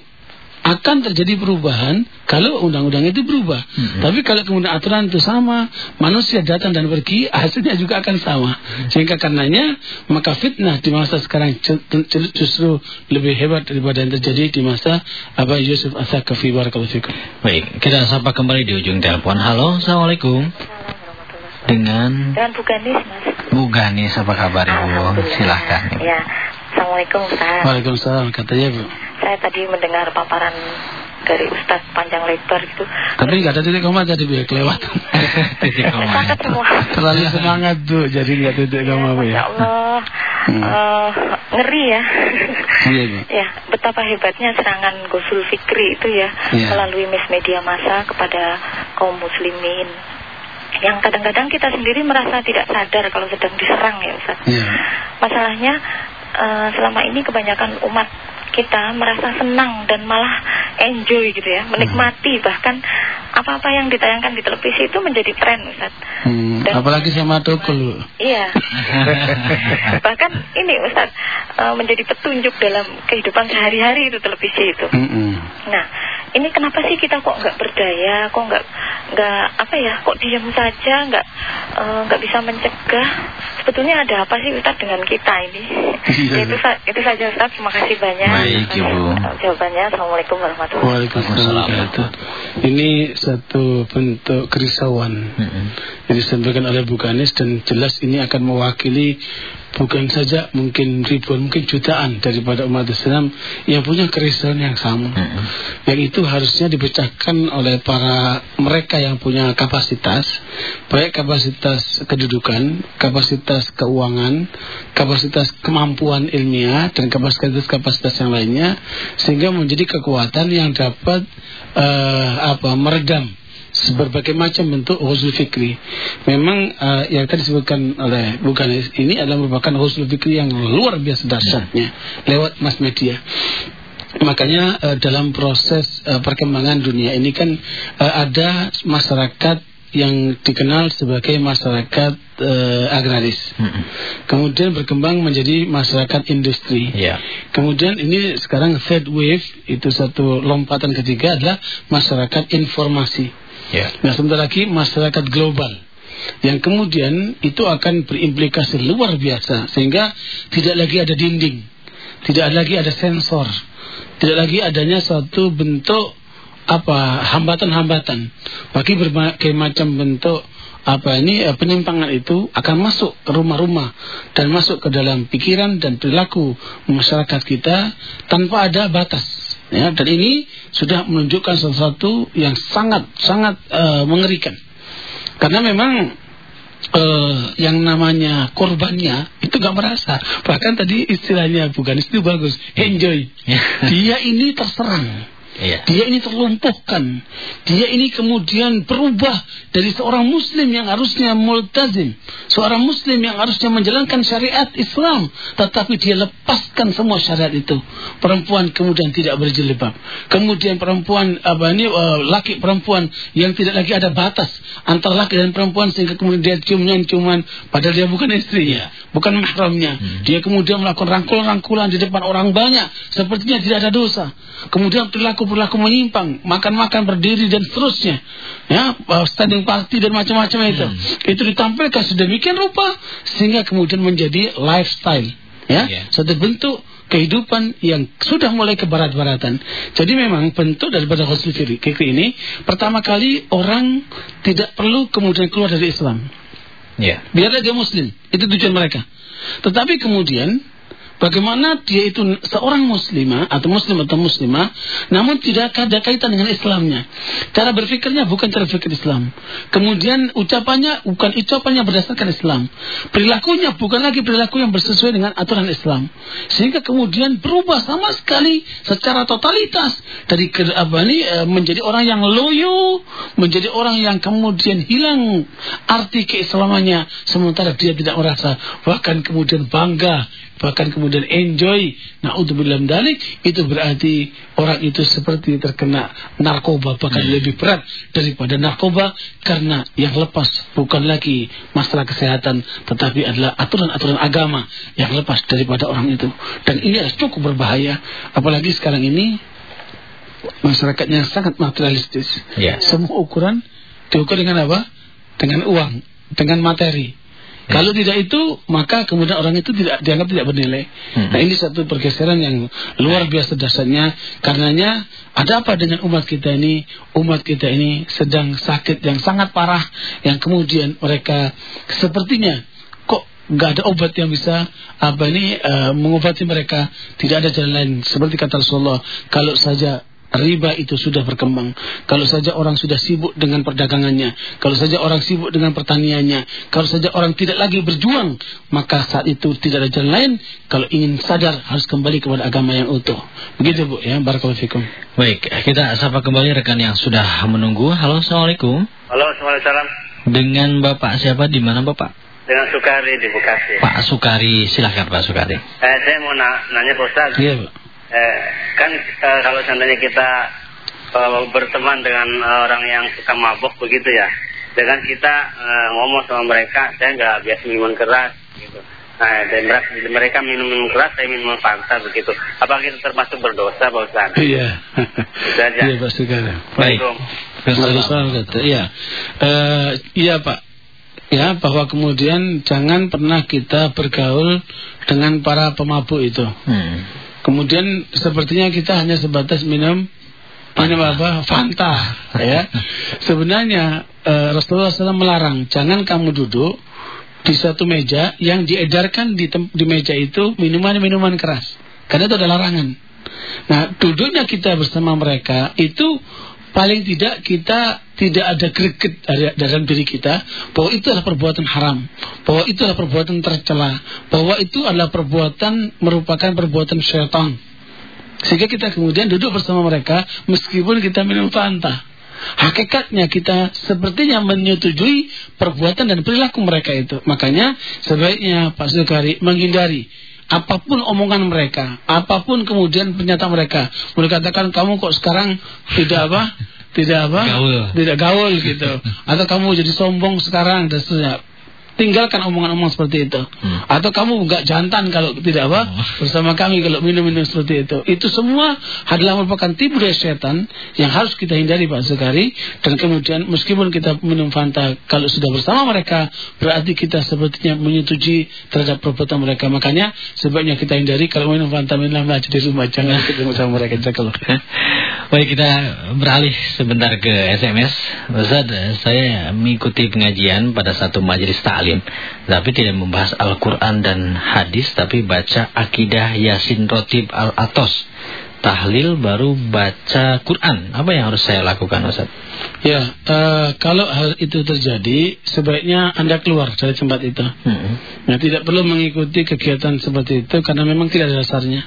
akan terjadi perubahan kalau undang-undang itu berubah. Hmm. Tapi kalau kemudian aturan itu sama, manusia datang dan pergi, hasilnya juga akan sama. Sehingga karenanya maka fitnah di masa sekarang justru lebih hebat daripada yang terjadi di masa Abah Yusuf Asakafi Barakallahu Fikum. Baik, kita sapa kembali di ujung telepon. Halo, Assalamualaikum. Dengan Dengan Bu Ganis, Mas. Bu Ganis, apa kabar Ibu? Silahkan. Ya, Assalamualaikum Ustaz. Waalaikumsalam, katanya Bu. Saya tadi mendengar paparan dari Ustaz panjang lebar gitu. Tapi nggak ada titik koma tadi biar kelewat. titik koma. Terlalu semangat tuh, jadi nggak titik ya, koma ya. Ya Allah, hmm. uh, ngeri ya. Iya Bu. ya, betapa hebatnya serangan Gosul Fikri itu ya, ya. melalui mass media massa kepada kaum muslimin yang kadang-kadang kita sendiri merasa tidak sadar kalau sedang diserang ya Ustaz. Yeah. Masalahnya uh, selama ini kebanyakan umat kita merasa senang dan malah enjoy gitu ya, menikmati hmm. bahkan apa-apa yang ditayangkan di televisi itu menjadi tren Ustaz. Hmm, dan, apalagi sama Tukul. Iya. bahkan ini Ustaz uh, menjadi petunjuk dalam kehidupan sehari-hari itu televisi itu. Hmm. Nah, ini kenapa sih kita kok nggak berdaya, kok nggak nggak apa ya, kok diam saja, nggak eh, nggak uh, bisa mencegah? Sebetulnya ada apa sih Ustaz dengan kita ini? Iya. itu itu saja Ustaz. Terima kasih banyak. Baik Ibu. Jawabannya Assalamualaikum warahmatullahi wabarakatuh. Ini satu bentuk kerisauan. Mm -hmm. Yang disampaikan oleh Bu Ganis dan jelas ini akan mewakili bukan saja mungkin ribuan, mungkin jutaan daripada umat Islam yang punya kerisauan yang sama. Mm -hmm. Yang itu harusnya dipecahkan oleh para mereka yang punya kapasitas, baik kapasitas kedudukan, kapasitas keuangan, kapasitas kemampuan ilmiah dan kapasitas-kapasitas yang lainnya sehingga menjadi kekuatan yang dapat uh, apa meredam berbagai macam bentuk husnul fikri. Memang uh, yang tadi disebutkan oleh bukan ini adalah merupakan husnul fikri yang luar biasa dahsyatnya lewat mass media. Makanya uh, dalam proses uh, perkembangan dunia ini kan uh, ada masyarakat yang dikenal sebagai masyarakat uh, agraris. Hmm. Kemudian berkembang menjadi masyarakat industri. Yeah. Kemudian ini sekarang third wave itu satu lompatan ketiga adalah masyarakat informasi. Yeah. Nah, sebentar lagi masyarakat global yang kemudian itu akan berimplikasi luar biasa sehingga tidak lagi ada dinding, tidak lagi ada sensor, tidak lagi adanya suatu bentuk apa hambatan-hambatan bagi berbagai macam bentuk apa ini eh, penyimpangan itu akan masuk ke rumah-rumah dan masuk ke dalam pikiran dan perilaku masyarakat kita tanpa ada batas ya dan ini sudah menunjukkan sesuatu yang sangat sangat uh, mengerikan. Karena memang uh, yang namanya korbannya itu gak merasa. Bahkan tadi istilahnya bukan itu bagus. Enjoy. Dia ini terserang Iya. Dia ini terlumpuhkan. Dia ini kemudian berubah dari seorang muslim yang harusnya multazim. Seorang muslim yang harusnya menjalankan syariat Islam. Tetapi dia lepaskan semua syariat itu. Perempuan kemudian tidak berjilbab. Kemudian perempuan, apa ini, uh, laki perempuan yang tidak lagi ada batas. Antara laki dan perempuan sehingga kemudian dia ciumnya cuman padahal dia bukan istrinya. Bukan mahramnya. Hmm. Dia kemudian melakukan rangkul-rangkulan di depan orang banyak. Sepertinya tidak ada dosa. Kemudian perilaku perilaku menyimpang, makan-makan berdiri dan seterusnya. Ya, uh, standing party dan macam-macam itu. Hmm. Itu ditampilkan sedemikian rupa sehingga kemudian menjadi lifestyle. Ya, yeah. satu bentuk kehidupan yang sudah mulai ke barat-baratan. Jadi memang bentuk daripada husnul fikri ini pertama kali orang tidak perlu kemudian keluar dari Islam. Yeah. Biarlah dia muslim, itu tujuan mereka. Tetapi kemudian Bagaimana dia itu seorang muslimah atau muslim atau muslimah namun tidak ada kaitan dengan Islamnya. Cara berpikirnya bukan cara berpikir Islam. Kemudian ucapannya bukan ucapannya berdasarkan Islam. Perilakunya bukan lagi perilaku yang bersesuai dengan aturan Islam. Sehingga kemudian berubah sama sekali secara totalitas dari apa ini e, menjadi orang yang loyo, menjadi orang yang kemudian hilang arti keislamannya sementara dia tidak merasa bahkan kemudian bangga bahkan kemudian enjoy naudzubillah dalik itu berarti orang itu seperti terkena narkoba bahkan hmm. lebih berat daripada narkoba karena yang lepas bukan lagi masalah kesehatan tetapi adalah aturan-aturan agama yang lepas daripada orang itu dan ini cukup berbahaya apalagi sekarang ini masyarakatnya sangat materialistis. Ya. Semua ukuran diukur dengan apa? Dengan uang, dengan materi. Ya. Kalau tidak itu, maka kemudian orang itu tidak dianggap tidak bernilai. Hmm. Nah ini satu pergeseran yang luar biasa dasarnya. Karenanya ada apa dengan umat kita ini? Umat kita ini sedang sakit yang sangat parah, yang kemudian mereka sepertinya kok nggak ada obat yang bisa apa ini uh, mengobati mereka. Tidak ada jalan lain. Seperti kata Rasulullah, kalau saja riba itu sudah berkembang. Kalau saja orang sudah sibuk dengan perdagangannya, kalau saja orang sibuk dengan pertaniannya, kalau saja orang tidak lagi berjuang, maka saat itu tidak ada jalan lain. Kalau ingin sadar harus kembali kepada agama yang utuh. Begitu Bu ya, barakallahu fikum. Baik, kita sapa kembali rekan yang sudah menunggu. Halo, Assalamualaikum. Halo, Assalamualaikum. Dengan Bapak siapa di mana Bapak? Dengan Sukari di Bekasi. Pak Sukari, silahkan Pak Sukari. Eh, saya mau na nanya Pak Ustaz. Iya, Pak eh, kan eh, kalau seandainya kita eh, berteman dengan orang yang suka mabok begitu ya, dengan kita eh, ngomong sama mereka, saya nggak biasa minuman keras gitu. Nah, dan mereka minum minum keras, saya minum fanta begitu. Apakah itu termasuk berdosa, Pak Ustaz? Iya. Iya, Pak Sugana. Baik. Iya. Uh, iya, Pak. Ya, bahwa kemudian jangan pernah kita bergaul dengan para pemabuk itu. Hmm. Kemudian sepertinya kita hanya sebatas minum minum apa? Fanta, ya. Sebenarnya uh, Rasulullah SAW melarang jangan kamu duduk di satu meja yang diedarkan di, di meja itu minuman-minuman keras. Karena itu ada larangan. Nah, duduknya kita bersama mereka itu paling tidak kita tidak ada greget dalam diri kita bahwa itu adalah perbuatan haram, bahwa itu adalah perbuatan tercela, bahwa itu adalah perbuatan merupakan perbuatan syaitan. Sehingga kita kemudian duduk bersama mereka meskipun kita minum fanta. Hakikatnya kita sepertinya menyetujui perbuatan dan perilaku mereka itu. Makanya sebaiknya Pak Sukari menghindari apa pun omongan mereka, apa pun kemudian pernyataan mereka, boleh katakan kamu kok sekarang tidak apa, tidak apa, gaul. tidak gaul gitu, atau kamu jadi sombong sekarang. Dan seterusnya tinggalkan omongan-omongan seperti itu. Hmm. Atau kamu enggak jantan kalau tidak apa oh. bersama kami kalau minum-minum seperti itu. Itu semua adalah merupakan tipu daya setan yang harus kita hindari Pak Sekari dan kemudian meskipun kita minum Fanta kalau sudah bersama mereka berarti kita sepertinya menyetujui terhadap perbuatan mereka. Makanya sebaiknya kita hindari kalau minum Fanta minumlah di rumah jangan ketemu sama mereka kalau. Baik kita beralih sebentar ke SMS. Ustaz, saya mengikuti pengajian pada satu majelis ta'lim alim Tapi tidak membahas Al-Quran dan hadis Tapi baca akidah Yasin Rotib Al-Atos. Tahlil baru baca Quran. Apa yang harus saya lakukan Ustaz? Ya, uh, kalau hal itu terjadi Sebaiknya Anda keluar dari tempat itu. Hmm. nah, Tidak perlu mengikuti kegiatan seperti itu Karena memang tidak ada dasarnya.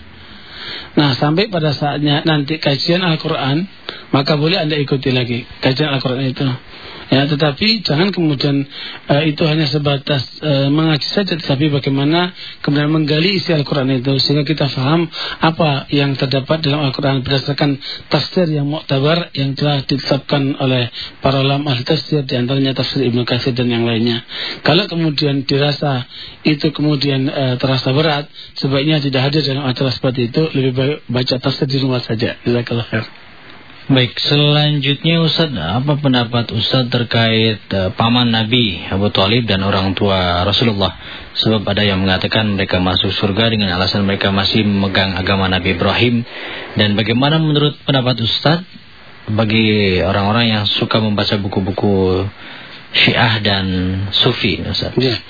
Nah sampai pada saatnya nanti kajian Al-Quran Maka boleh Anda ikuti lagi Kajian Al-Quran itu Ya, tetapi jangan kemudian uh, itu hanya sebatas uh, mengaji saja, tetapi bagaimana kemudian menggali isi Al-Quran itu sehingga kita faham apa yang terdapat dalam Al-Quran berdasarkan tafsir yang muktabar yang telah ditetapkan oleh para ulama ahli tafsir di antaranya tafsir Ibnu Katsir dan yang lainnya. Kalau kemudian dirasa itu kemudian uh, terasa berat, sebaiknya tidak hadir dalam acara seperti itu, lebih baik baca tafsir di rumah saja. Jazakallah khair. Baik, selanjutnya Ustaz, apa pendapat Ustaz terkait uh, paman Nabi Abu Talib dan orang tua Rasulullah? Sebab ada yang mengatakan mereka masuk surga dengan alasan mereka masih memegang agama Nabi Ibrahim. Dan bagaimana menurut pendapat Ustaz bagi orang-orang yang suka membaca buku-buku Syiah dan Sufi Ustaz. Ya.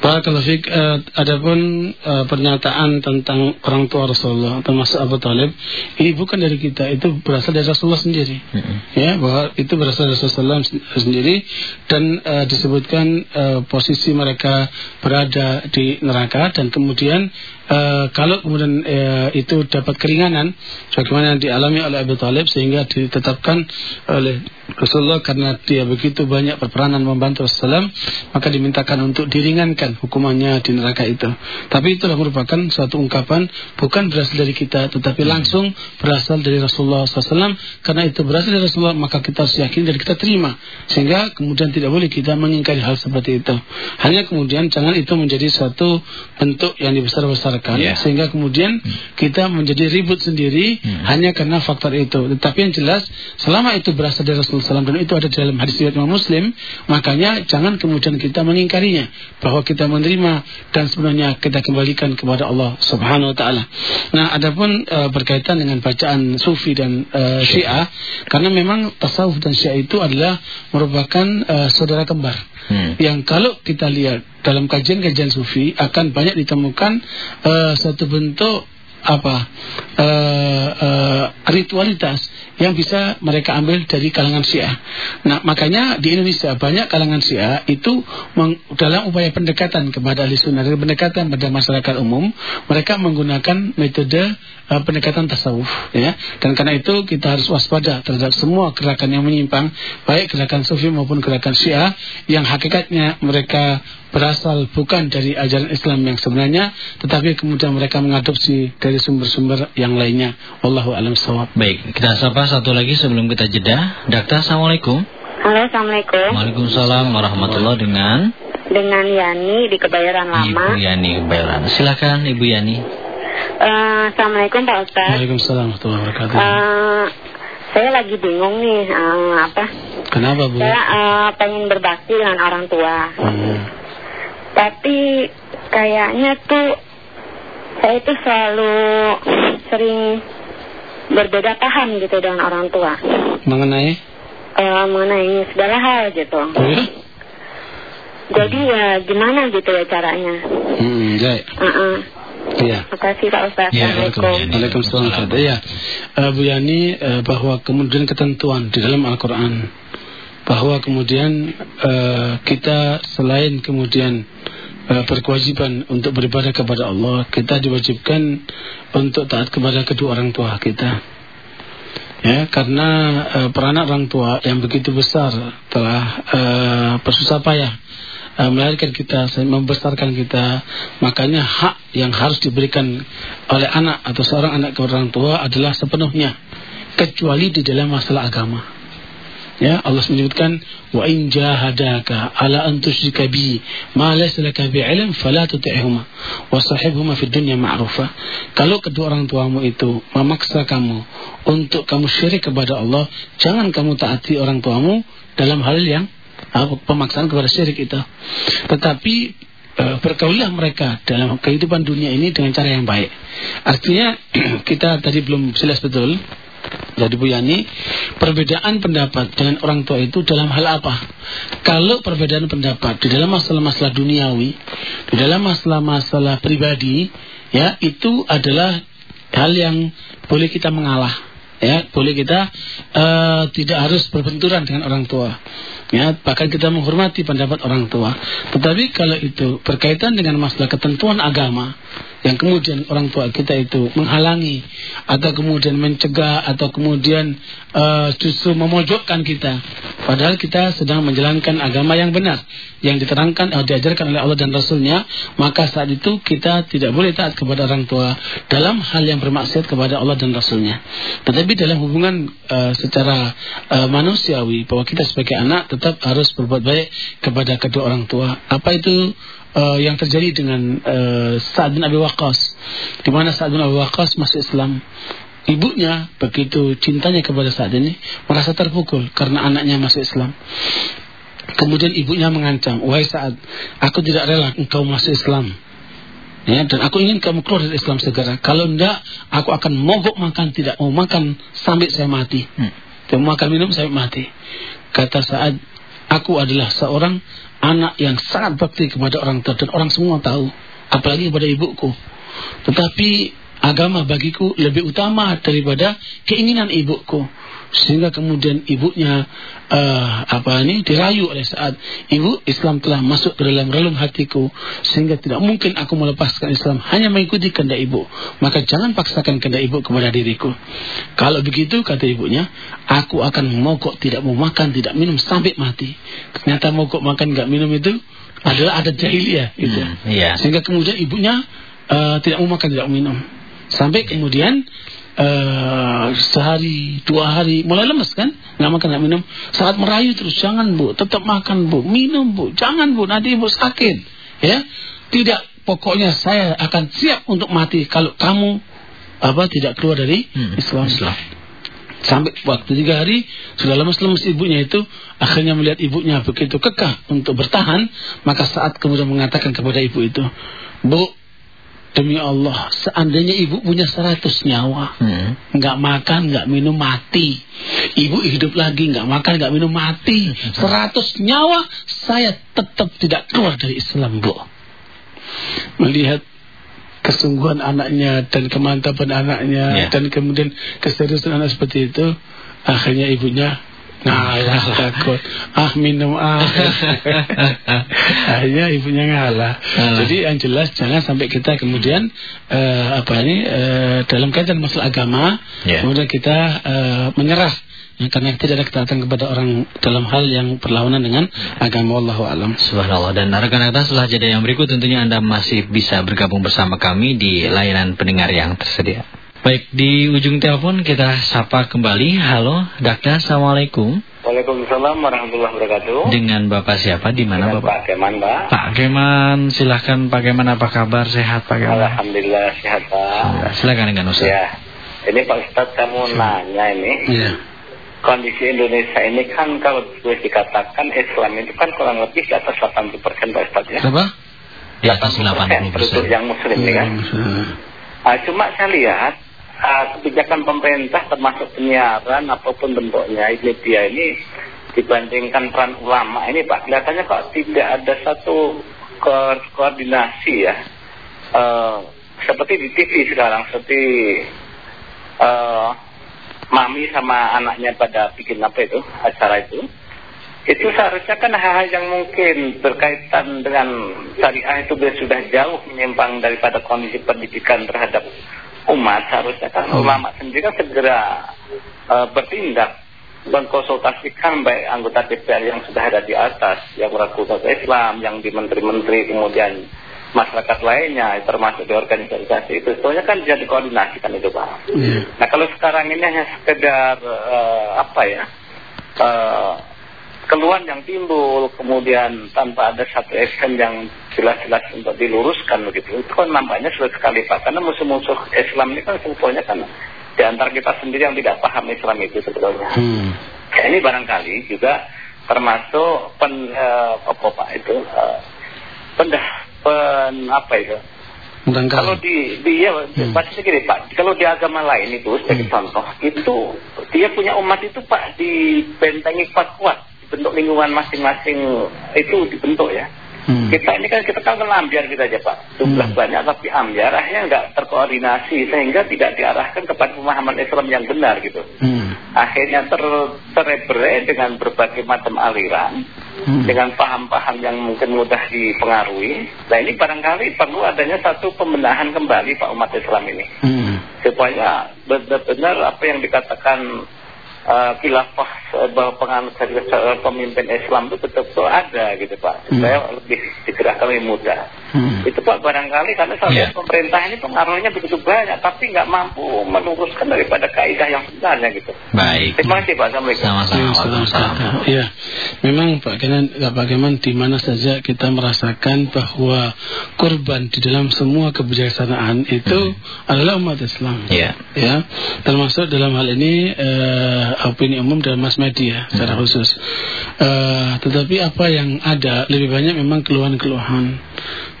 Barakallahu fiik uh, adapun uh, pernyataan tentang orang tua Rasulullah termasuk Abu Talib ini bukan dari kita itu berasal dari Rasulullah sendiri. Mm -hmm. Ya, bahwa itu berasal dari Rasulullah sendiri dan uh, disebutkan uh, posisi mereka berada di neraka dan kemudian uh, kalau kemudian uh, itu dapat keringanan sebagaimana yang dialami oleh Abu Talib sehingga ditetapkan oleh Rasulullah karena dia begitu banyak perperanan membantu Rasulullah maka dimintakan untuk diringankan hukumannya di neraka itu. Tapi itulah merupakan suatu ungkapan bukan berasal dari kita tetapi langsung berasal dari Rasulullah SAW karena itu berasal dari Rasulullah maka kita harus yakin dan kita terima sehingga kemudian tidak boleh kita mengingkari hal seperti itu. Hanya kemudian jangan itu menjadi suatu bentuk yang yeah. sehingga kemudian kita menjadi ribut sendiri hmm. hanya karena faktor itu. Tetapi yang jelas selama itu berasal dari Rasulullah SAW dan itu ada di dalam hadis riwayat Muslim, makanya jangan kemudian kita mengingkarinya bahwa kita menerima dan sebenarnya kita kembalikan kepada Allah Subhanahu wa taala. Nah, adapun e, berkaitan dengan bacaan sufi dan e, Syiah karena memang tasawuf dan Syiah itu adalah merupakan e, saudara kembar. Hmm. Yang kalau kita lihat dalam kajian-kajian sufi akan banyak ditemukan e, satu bentuk apa uh, uh, ritualitas yang bisa mereka ambil dari kalangan Syiah. Nah, makanya di Indonesia banyak kalangan Syiah itu dalam upaya pendekatan kepada ahli sunnah pendekatan pada masyarakat umum, mereka menggunakan metode uh, pendekatan tasawuf ya. Dan karena itu kita harus waspada terhadap semua gerakan yang menyimpang, baik gerakan sufi maupun gerakan Syiah yang hakikatnya mereka berasal bukan dari ajaran Islam yang sebenarnya, tetapi kemudian mereka mengadopsi dari sumber-sumber yang lainnya. Wallahu a'lam. Baik, kita sapa satu lagi sebelum kita jeda. Dakta, Assalamualaikum. Halo, Assalamualaikum. Waalaikumsalam warahmatullahi dengan dengan Yani di Kebayoran Lama. Ibu Yani Kebayoran. Silakan Ibu Yani. Uh, Assalamualaikum Pak Ustaz. Waalaikumsalam warahmatullahi wabarakatuh. Uh, saya lagi bingung nih uh, apa? Kenapa Bu? Saya uh, pengen berbakti dengan orang tua. Hmm tapi kayaknya tuh saya itu selalu sering berbeda paham gitu dengan orang tua mengenai uh, mengenai segala hal gitu oh, ya? jadi hmm. ya gimana gitu ya caranya hmm, ya. uh -uh. Iya. Terima kasih Pak Ustaz. Ya. Waalaikumsalam. Ya, uh, Bu Yani uh, bahwa kemudian ketentuan di dalam Al-Quran bahwa kemudian uh, kita selain kemudian berkewajiban untuk beribadah kepada Allah, kita diwajibkan untuk taat kepada kedua orang tua kita. Ya, karena uh, peranan orang tua yang begitu besar telah uh, bersusah payah uh, melahirkan kita, membesarkan kita, makanya hak yang harus diberikan oleh anak atau seorang anak kepada orang tua adalah sepenuhnya, kecuali di dalam masalah agama. Ya, Allah menyebutkan wa in jahadaka ala an tusyrika bi ma laysa laka bi ilm fala tuti'huma wa sahibhuma fid dunya ma'rufa. Kalau kedua orang tuamu itu memaksa kamu untuk kamu syirik kepada Allah, jangan kamu taati orang tuamu dalam hal yang apa, pemaksaan kepada syirik itu. Tetapi uh, bergaulilah mereka dalam kehidupan dunia ini dengan cara yang baik. Artinya kita tadi belum jelas betul jadi Bu Yani, perbedaan pendapat dengan orang tua itu dalam hal apa? Kalau perbedaan pendapat di dalam masalah-masalah duniawi, di dalam masalah-masalah pribadi, ya itu adalah hal yang boleh kita mengalah, ya boleh kita uh, tidak harus berbenturan dengan orang tua. Ya, bahkan kita menghormati pendapat orang tua. Tetapi kalau itu berkaitan dengan masalah ketentuan agama, yang kemudian orang tua kita itu menghalangi atau kemudian mencegah atau kemudian uh, justru memojokkan kita. Padahal kita sedang menjalankan agama yang benar yang diterangkan atau diajarkan oleh Allah dan Rasulnya maka saat itu kita tidak boleh taat kepada orang tua dalam hal yang bermaksud kepada Allah dan Rasulnya. Tetapi dalam hubungan uh, secara uh, manusiawi bahwa kita sebagai anak tetap harus berbuat baik kepada kedua orang tua. Apa itu uh, yang terjadi dengan uh, Sa'ad bin Abi Waqqas di mana Sa'ad bin Abi Waqqas masuk Islam ibunya begitu cintanya kepada Sa'ad ini merasa terpukul karena anaknya masuk Islam kemudian ibunya mengancam wahai Sa'ad aku tidak rela engkau masuk Islam Ya, dan aku ingin kamu keluar dari Islam segera. Kalau tidak, aku akan mogok makan, tidak mau makan sampai saya mati. Hmm. Tidak mau makan minum sampai mati. Kata saat aku adalah seorang anak yang sangat bakti kepada orang tua dan orang semua tahu, apalagi kepada ibuku. Tetapi agama bagiku lebih utama daripada keinginan ibuku. Sehingga kemudian ibunya uh, apa ini dirayu oleh saat ibu Islam telah masuk ke dalam relung hatiku sehingga tidak mungkin aku melepaskan Islam. Hanya mengikuti kehendak ibu. Maka jangan paksakan kehendak ibu kepada diriku. Kalau begitu kata ibunya aku akan mogok tidak mau makan tidak minum sampai mati. Ternyata mogok makan nggak minum itu adalah adat jahiliyah itu hmm, iya. sehingga kemudian ibunya uh, tidak mau makan tidak mau minum. Sampai kemudian uh, sehari dua hari mulai lemes kan nggak makan nggak minum saat merayu terus jangan bu tetap makan bu minum bu jangan bu nanti ibu sakit ya tidak pokoknya saya akan siap untuk mati kalau kamu apa tidak keluar dari hmm. Islam. Islam. Sampai waktu tiga hari sudah lemes-lemes ibunya itu akhirnya melihat ibunya begitu kekeh untuk bertahan maka saat kemudian mengatakan kepada ibu itu bu Demi Allah, seandainya ibu punya seratus nyawa, hmm. nggak makan, nggak minum, mati. Ibu hidup lagi, nggak makan, nggak minum, mati. Seratus nyawa, saya tetap tidak keluar dari Islam, Bu. Melihat kesungguhan anaknya dan kemantapan anaknya yeah. dan kemudian keseriusan anak seperti itu, akhirnya ibunya ngalah takut ah minum ah akhirnya ibunya ngalah jadi yang jelas jangan sampai kita kemudian uh, apa ini uh, dalam kaitan masalah agama yeah. kemudian kita uh, menyerah Ya, karena tidak ada ketaatan kepada orang dalam hal yang berlawanan dengan agama Allah alam. Subhanallah dan rekan-rekan setelah jeda yang berikut tentunya Anda masih bisa bergabung bersama kami di layanan pendengar yang tersedia. Baik, di ujung telepon kita sapa kembali. Halo, Dakta, Assalamualaikum. Waalaikumsalam warahmatullahi wabarakatuh. Dengan Bapak siapa? Di mana Bapak? Pak Keman, Pak. Pak Keman, silahkan Pak Keman apa kabar? Sehat Pak Keman? Alhamdulillah sehat Pak. Silakan dengan Ustaz. Ya. Ini Pak Ustaz kamu nanya ini. Iya. Kondisi Indonesia ini kan kalau boleh dikatakan Islam itu kan kurang lebih di atas 80 persen Pak Ustaz ya. Berapa? Di atas 80 persen. yang Muslim ya, kan. Nah, cuma saya lihat uh, kebijakan pemerintah termasuk penyiaran apa pun bentuknya media ini dibandingkan peran ulama ini Pak kelihatannya kok tidak ada satu ko koordinasi ya. Uh, seperti di TV sekarang seperti uh, mami sama anaknya pada bikin apa itu acara itu. Itu seharusnya kan hal-hal yang mungkin berkaitan dengan syariah itu sudah jauh menyimpang daripada kondisi pendidikan terhadap umat harusnya kan hmm. ulama sendiri kan segera uh, bertindak mengkonsultasikan baik anggota DPR yang sudah ada di atas, yang ragu Islam, yang di menteri-menteri, kemudian masyarakat lainnya, termasuk di organisasi itu. Sebenarnya kan bisa dikoordinasikan itu Pak. Hmm. Nah kalau sekarang ini hanya sekedar uh, apa ya, uh, keluhan yang timbul, kemudian tanpa ada satu action yang jelas-jelas untuk diluruskan begitu, itu kan nampaknya sulit sekali Pak. Karena musuh-musuh Islam ini kan sebetulnya kan di antara kita sendiri yang tidak paham Islam itu sebetulnya. Hmm. Ya, ini barangkali juga termasuk pen, uh, apa Pak itu, uh, pendah, pen, apa itu, Barangkali. Kalau di, di ya, hmm. pasti gini Pak, kalau di agama lain itu sebagai hmm. contoh, itu dia punya umat itu Pak dibentengi kuat-kuat bentuk lingkungan masing-masing itu dibentuk ya. Hmm. Kita ini kan kita kan ambiar kita aja Pak. Jumlah hmm. banyak tapi ambiar akhirnya nggak terkoordinasi sehingga tidak diarahkan kepada pemahaman Islam yang benar gitu. Hmm. Akhirnya ter terebere dengan berbagai macam aliran, hmm. dengan paham-paham yang mungkin mudah dipengaruhi. Nah ini barangkali perlu adanya satu pembenahan kembali Pak umat Islam ini. Hmm. Supaya benar-benar apa yang dikatakan uh, khilafah uh, bahwa penganut uh, pemimpin Islam itu betul-betul ada gitu Pak. Supaya hmm. lebih digerakkan lebih mudah. Hmm. Itu Pak barangkali karena saat yeah. pemerintah ini pengaruhnya begitu banyak tapi nggak mampu meluruskan daripada kaidah yang sebenarnya gitu. Baik. Terima kasih Pak. Assalamualaikum. Sama-sama. Ya, memang Pak Kenan, Pak Keman di mana saja kita merasakan bahwa korban di dalam semua kebijaksanaan itu hmm. adalah umat Islam. Yeah. Ya, termasuk dalam hal ini uh, opini umum dalam mass media secara hmm. khusus. Uh, tetapi apa yang ada lebih banyak memang keluhan-keluhan.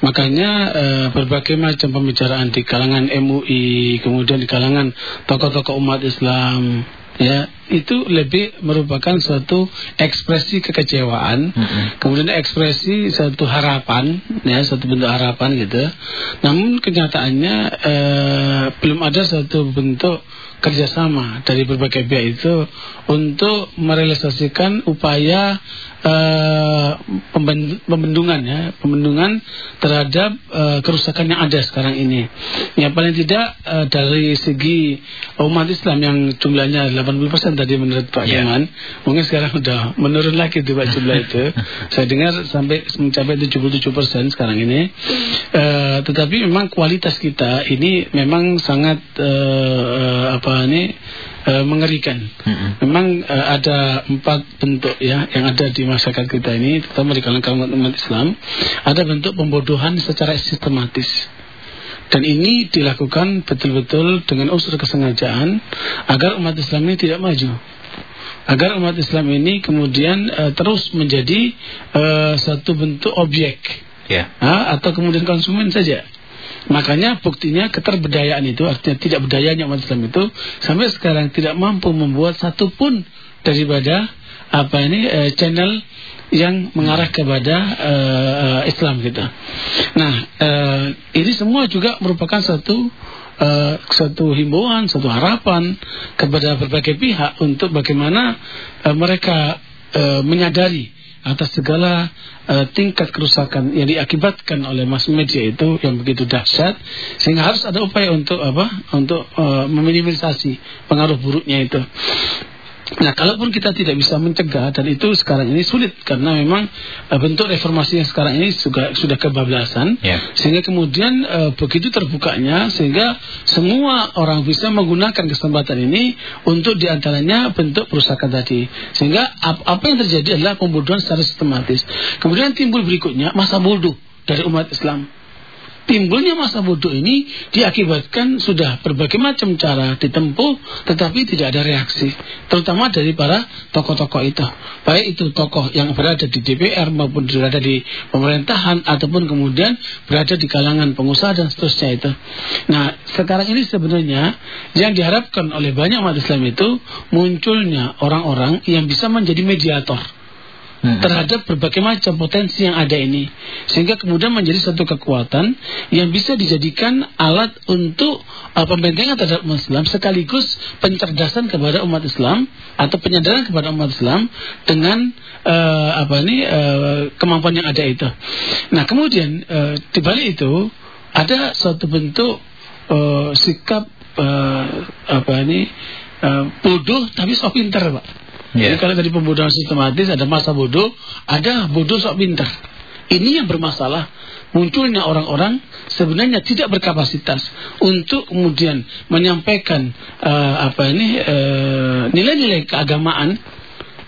Makanya uh, berbagai macam pembicaraan di kalangan MUI, kemudian di kalangan tokoh-tokoh umat Islam, ya itu lebih merupakan suatu ekspresi kekecewaan, mm -hmm. kemudian ekspresi suatu harapan, ya satu bentuk harapan gitu. Namun kenyataannya eh, belum ada suatu bentuk kerjasama dari berbagai pihak itu untuk merealisasikan upaya uh, pembendungan ya, pembendungan terhadap uh, kerusakan yang ada sekarang ini. Ya paling tidak uh, dari segi umat Islam yang jumlahnya 80% tadi menurut Pak yeah. Iman, mungkin sekarang sudah menurun lagi tuh Pak jumlah itu. Saya dengar sampai mencapai 77% sekarang ini. Uh, tetapi memang kualitas kita ini memang sangat uh, uh, apa ini uh, mengerikan. Mm-hmm. Memang uh, ada empat bentuk ya yang ada di masyarakat kita ini, terutama di kalangan umat Islam, ada bentuk pembodohan secara sistematis. Dan ini dilakukan betul-betul dengan unsur kesengajaan agar umat Islam ini tidak maju. Agar umat Islam ini kemudian uh, terus menjadi uh, satu bentuk objek. Yeah. Uh, atau kemudian konsumen saja. Makanya buktinya keterberdayaan itu artinya tidak berdayanya umat Islam itu sampai sekarang tidak mampu membuat satupun daripada apa ini uh, channel yang mengarah kepada uh, Islam gitu. Nah, uh, ini semua juga merupakan satu uh, satu himbauan, satu harapan kepada berbagai pihak untuk bagaimana uh, mereka uh, menyadari atas segala uh, tingkat kerusakan yang diakibatkan oleh mass media itu yang begitu dahsyat sehingga harus ada upaya untuk apa? Untuk uh, meminimalisasi pengaruh buruknya itu Nah, kalaupun kita tidak bisa mencegah dan itu sekarang ini sulit karena memang uh, bentuk reformasi yang sekarang ini juga sudah kebablasan, yeah. sehingga kemudian uh, begitu terbukanya sehingga semua orang bisa menggunakan kesempatan ini untuk di antaranya bentuk perusahaan tadi, sehingga ap apa yang terjadi adalah pembunuhan secara sistematis. Kemudian timbul berikutnya masa bodoh dari umat Islam timbulnya masa bodoh ini diakibatkan sudah berbagai macam cara ditempuh tetapi tidak ada reaksi terutama dari para tokoh-tokoh itu. Baik itu tokoh yang berada di DPR maupun berada di pemerintahan ataupun kemudian berada di kalangan pengusaha dan seterusnya itu. Nah sekarang ini sebenarnya yang diharapkan oleh banyak umat Islam itu munculnya orang-orang yang bisa menjadi mediator hmm. terhadap berbagai macam potensi yang ada ini sehingga kemudian menjadi satu kekuatan yang bisa dijadikan alat untuk uh, pembentengan terhadap umat Islam sekaligus pencerdasan kepada umat Islam atau penyadaran kepada umat Islam dengan uh, apa ini uh, kemampuan yang ada itu. Nah kemudian uh, di balik itu ada suatu bentuk uh, sikap uh, apa ini uh, bodoh tapi sok pinter pak. Yeah. Jadi kalau tadi pembodohan sistematis ada masa bodoh, ada bodoh sok pintar. Ini yang bermasalah. Munculnya orang-orang sebenarnya tidak berkapasitas untuk kemudian menyampaikan uh, apa ini eh, nilai-nilai uh, keagamaan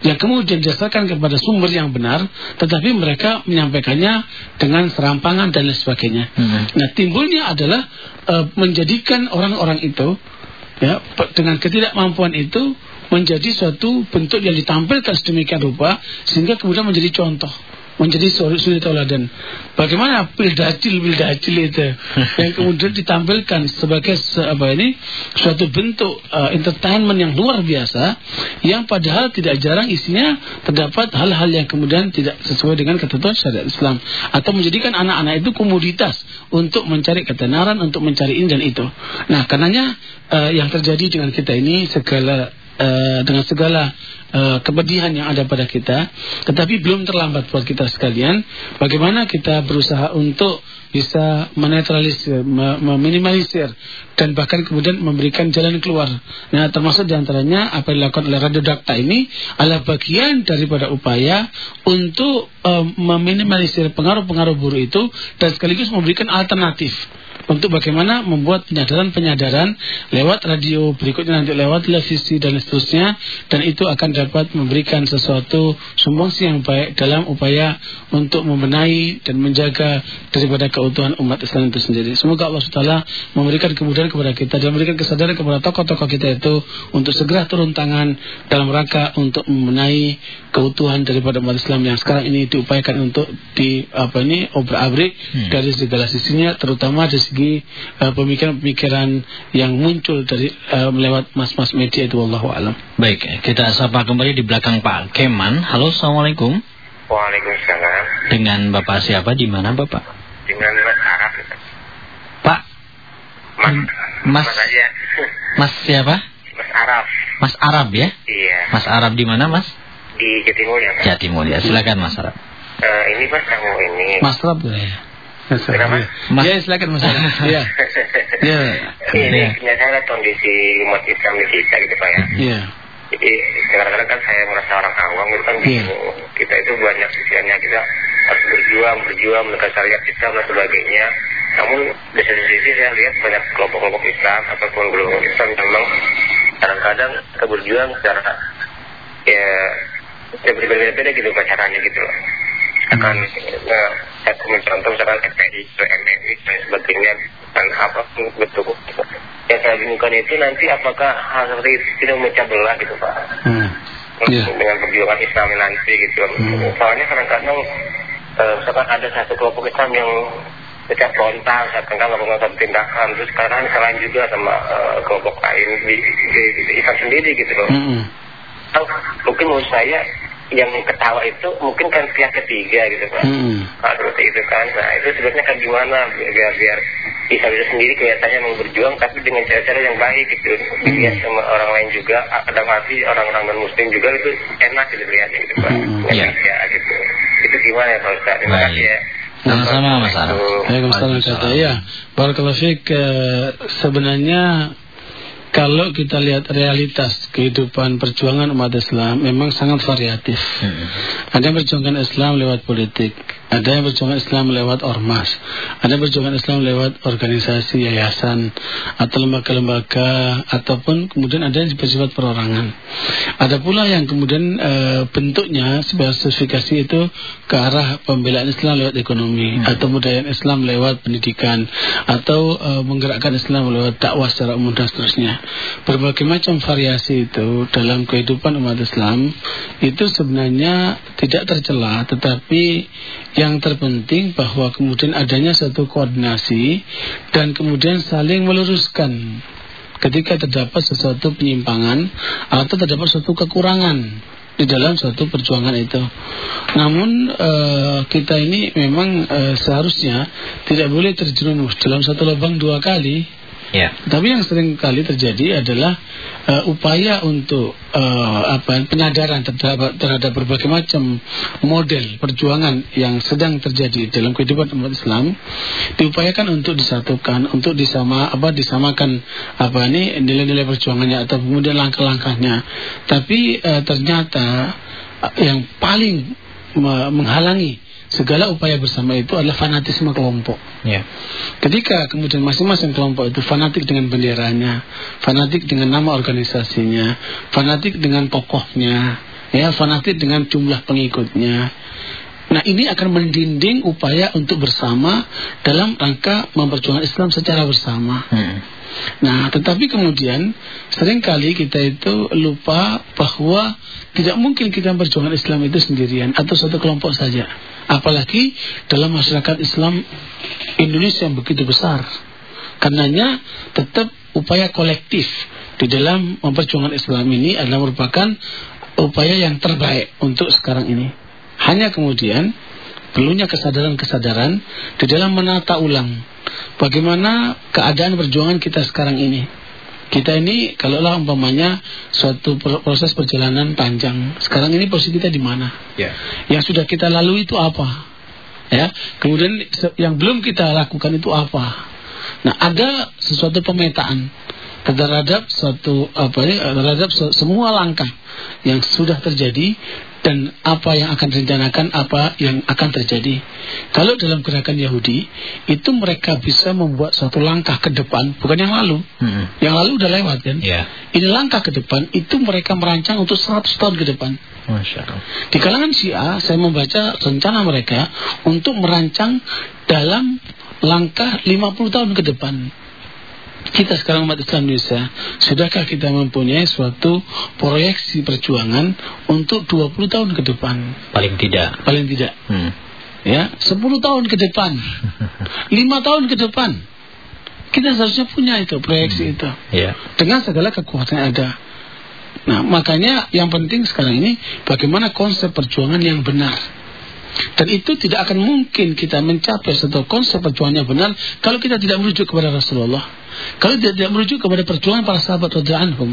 yang kemudian didasarkan kepada sumber yang benar, tetapi mereka menyampaikannya dengan serampangan dan lain sebagainya. Hmm. Nah, timbulnya adalah uh, menjadikan orang-orang itu ya dengan ketidakmampuan itu menjadi suatu bentuk yang ditampilkan sedemikian rupa sehingga kemudian menjadi contoh menjadi suri tauladan. Bagaimana bildacil bildacil itu yang kemudian ditampilkan sebagai apa ini suatu bentuk uh, entertainment yang luar biasa yang padahal tidak jarang isinya terdapat hal-hal yang kemudian tidak sesuai dengan ketentuan syariat Islam atau menjadikan anak-anak itu komoditas untuk mencari ketenaran untuk mencari ini dan itu. Nah, karenanya uh, yang terjadi dengan kita ini segala uh, dengan segala uh, kepedihan yang ada pada kita, tetapi belum terlambat buat kita sekalian. Bagaimana kita berusaha untuk bisa menetralisir, meminimalisir, dan bahkan kemudian memberikan jalan keluar. Nah, termasuk di antaranya apa yang dilakukan oleh Radio Dakta ini adalah bagian daripada upaya untuk uh, meminimalisir pengaruh-pengaruh buruk itu dan sekaligus memberikan alternatif untuk bagaimana membuat penyadaran-penyadaran lewat radio berikutnya nanti lewat televisi dan seterusnya dan itu akan dapat memberikan sesuatu sumbangsi yang baik dalam upaya untuk membenahi dan menjaga daripada keutuhan umat Islam itu sendiri. Semoga Allah SWT memberikan kemudahan kepada kita dan memberikan kesadaran kepada tokoh-tokoh kita itu untuk segera turun tangan dalam rangka untuk membenahi keutuhan daripada umat Islam yang sekarang ini diupayakan untuk di apa ini obrak-abrik hmm. dari segala sisinya terutama dari segi uh, pemikiran-pemikiran yang muncul dari uh, melewat mas-mas media itu Allah alam. Baik, kita sapa kembali di belakang Pak Keman. Halo, assalamualaikum. Waalaikumsalam. Dengan Bapak siapa? Di mana Bapak? Dengan Mas Arab. Pak. Mas. Mas. Mas aja. Mas siapa? Mas Arab. Mas Arab ya? Iya. Mas Arab di mana Mas? Di Jatimulya. Mas. Jatimulya. Silakan Mas Arab. Uh, ini Mas kamu ini. Mas Arab ya. Kenapa? Mas. Ya silakan Mas Arab. Iya. Iya. Ini saya kondisi umat Islam di kita gitu Pak ya. Iya. Jadi kadang-kadang kan saya merasa orang awam itu kan yeah. kita itu banyak sisiannya kita harus berjuang, berjuang mendekat syariat Islam dan sebagainya. Namun di sisi sisi saya lihat banyak kelompok-kelompok Islam ataupun kelompok Islam memang kadang-kadang kita berjuang secara ya, ya berbeda-beda gitu caranya gitu loh. Nah, saya mencontoh misalkan FPI, MNI dan sebagainya dan apa betul yang saya bingungkan itu nanti apakah hal seperti itu tidak memecah belah gitu Pak hmm. yeah. dengan perjuangan Islam nanti gitu hmm. soalnya kadang-kadang uh, misalkan ada satu kelompok Islam yang setiap frontal misalkan kan melakukan satu tindakan terus sekarang selain juga sama uh, kelompok lain di, di, di Islam sendiri gitu loh hmm. mungkin menurut saya yang ketawa itu mungkin kan pihak ketiga gitu Pak. Hmm. Nah, seperti itu kan. Nah itu sebenarnya kan gimana biar biar bisa bisa sendiri kelihatannya mau berjuang tapi dengan cara-cara yang baik gitu. Hmm. Ya sama orang lain juga ada mati orang-orang non muslim juga itu enak gitu lihatnya gitu Pak. Hmm. Ya. ya gitu. Itu gimana ya Pak Ustaz? Terima kasih ya. Sama-sama Mas Arif. Waalaikumsalam ya. Barakallahu fiik sebenarnya kalau kita lihat realitas kehidupan perjuangan umat Islam memang sangat variatif. Hmm. Ada yang perjuangan Islam lewat politik, ada yang perjuangan Islam lewat ormas, ada yang perjuangan Islam lewat organisasi, yayasan, atau lembaga-lembaga, ataupun kemudian ada yang bersifat perorangan. Ada pula yang kemudian e, bentuknya spesifikasi itu ke arah pembelaan Islam lewat ekonomi, hmm. atau budaya Islam lewat pendidikan, atau e, menggerakkan Islam lewat dakwah secara umum dan seterusnya berbagai macam variasi itu dalam kehidupan umat Islam itu sebenarnya tidak tercela tetapi yang terpenting bahwa kemudian adanya satu koordinasi dan kemudian saling meluruskan ketika terdapat sesuatu penyimpangan atau terdapat suatu kekurangan di dalam suatu perjuangan itu. Namun uh, kita ini memang uh, seharusnya tidak boleh terjerumus dalam satu lubang dua kali Ya. Tapi yang sering kali terjadi adalah uh, upaya untuk uh, apa penyadaran terhadap, terhadap berbagai macam model perjuangan yang sedang terjadi dalam kehidupan umat Islam diupayakan untuk disatukan, untuk disama apa disamakan apa ini nilai-nilai perjuangannya atau kemudian langkah-langkahnya. Tapi uh, ternyata yang paling menghalangi segala upaya bersama itu adalah fanatisme kelompok. Ya. Ketika kemudian masing-masing kelompok itu fanatik dengan benderanya, fanatik dengan nama organisasinya, fanatik dengan tokohnya, ya, fanatik dengan jumlah pengikutnya. Nah ini akan mendinding upaya untuk bersama dalam rangka memperjuangkan Islam secara bersama. Hmm. Nah tetapi kemudian sering kali kita itu lupa bahwa tidak mungkin kita memperjuangkan Islam itu sendirian atau satu kelompok saja. Apalagi dalam masyarakat Islam Indonesia yang begitu besar. Karenanya tetap upaya kolektif di dalam memperjuangkan Islam ini adalah merupakan upaya yang terbaik untuk sekarang ini. Hanya kemudian perlunya kesadaran-kesadaran di dalam menata ulang bagaimana keadaan perjuangan kita sekarang ini. Kita ini kalau lah umpamanya suatu proses perjalanan panjang. Sekarang ini posisi kita di mana? Yeah. Yang sudah kita lalui itu apa? Ya. Kemudian yang belum kita lakukan itu apa? Nah, ada sesuatu pemetaan terhadap suatu apa ya terhadap semua langkah yang sudah terjadi dan apa yang akan direncanakan, apa yang akan terjadi. Kalau dalam gerakan Yahudi, itu mereka bisa membuat suatu langkah ke depan, bukan yang lalu. Hmm. Yang lalu udah lewat kan? Yeah. Ini langkah ke depan, itu mereka merancang untuk 100 tahun ke depan. Masya Allah. Di kalangan Syiah, saya membaca rencana mereka untuk merancang dalam langkah 50 tahun ke depan kita sekarang umat Islam Indonesia, sudahkah kita mempunyai suatu proyeksi perjuangan untuk 20 tahun ke depan? Paling tidak. Paling tidak. Hmm. Ya, 10 tahun ke depan. 5 tahun ke depan. Kita seharusnya punya itu proyeksi hmm. itu. Yeah. Dengan segala kekuatan yang ada. Nah, makanya yang penting sekarang ini bagaimana konsep perjuangan yang benar. Dan itu tidak akan mungkin kita mencapai satu konsep perjuangan yang benar kalau kita tidak merujuk kepada Rasulullah. Kalau tidak, tidak merujuk kepada perjuangan para sahabat radhiyallahu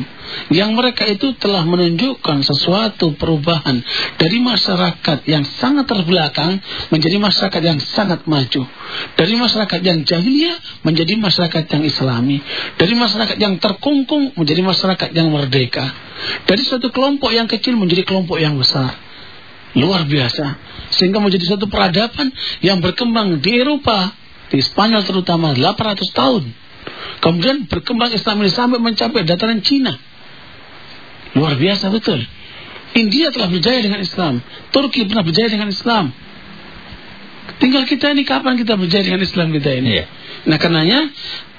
yang mereka itu telah menunjukkan sesuatu perubahan dari masyarakat yang sangat terbelakang menjadi masyarakat yang sangat maju. Dari masyarakat yang jahiliyah menjadi masyarakat yang islami. Dari masyarakat yang terkungkung menjadi masyarakat yang merdeka. Dari suatu kelompok yang kecil menjadi kelompok yang besar. Luar biasa. Sehingga menjadi suatu peradaban yang berkembang di Eropa, di Spanyol terutama 800 tahun. Kemudian berkembang Islam ini sampai mencapai dataran Cina. Luar biasa betul. India telah berjaya dengan Islam. Turki pernah berjaya dengan Islam. Tinggal kita ini kapan kita berjaya dengan Islam kita ini. Yeah. Nah karenanya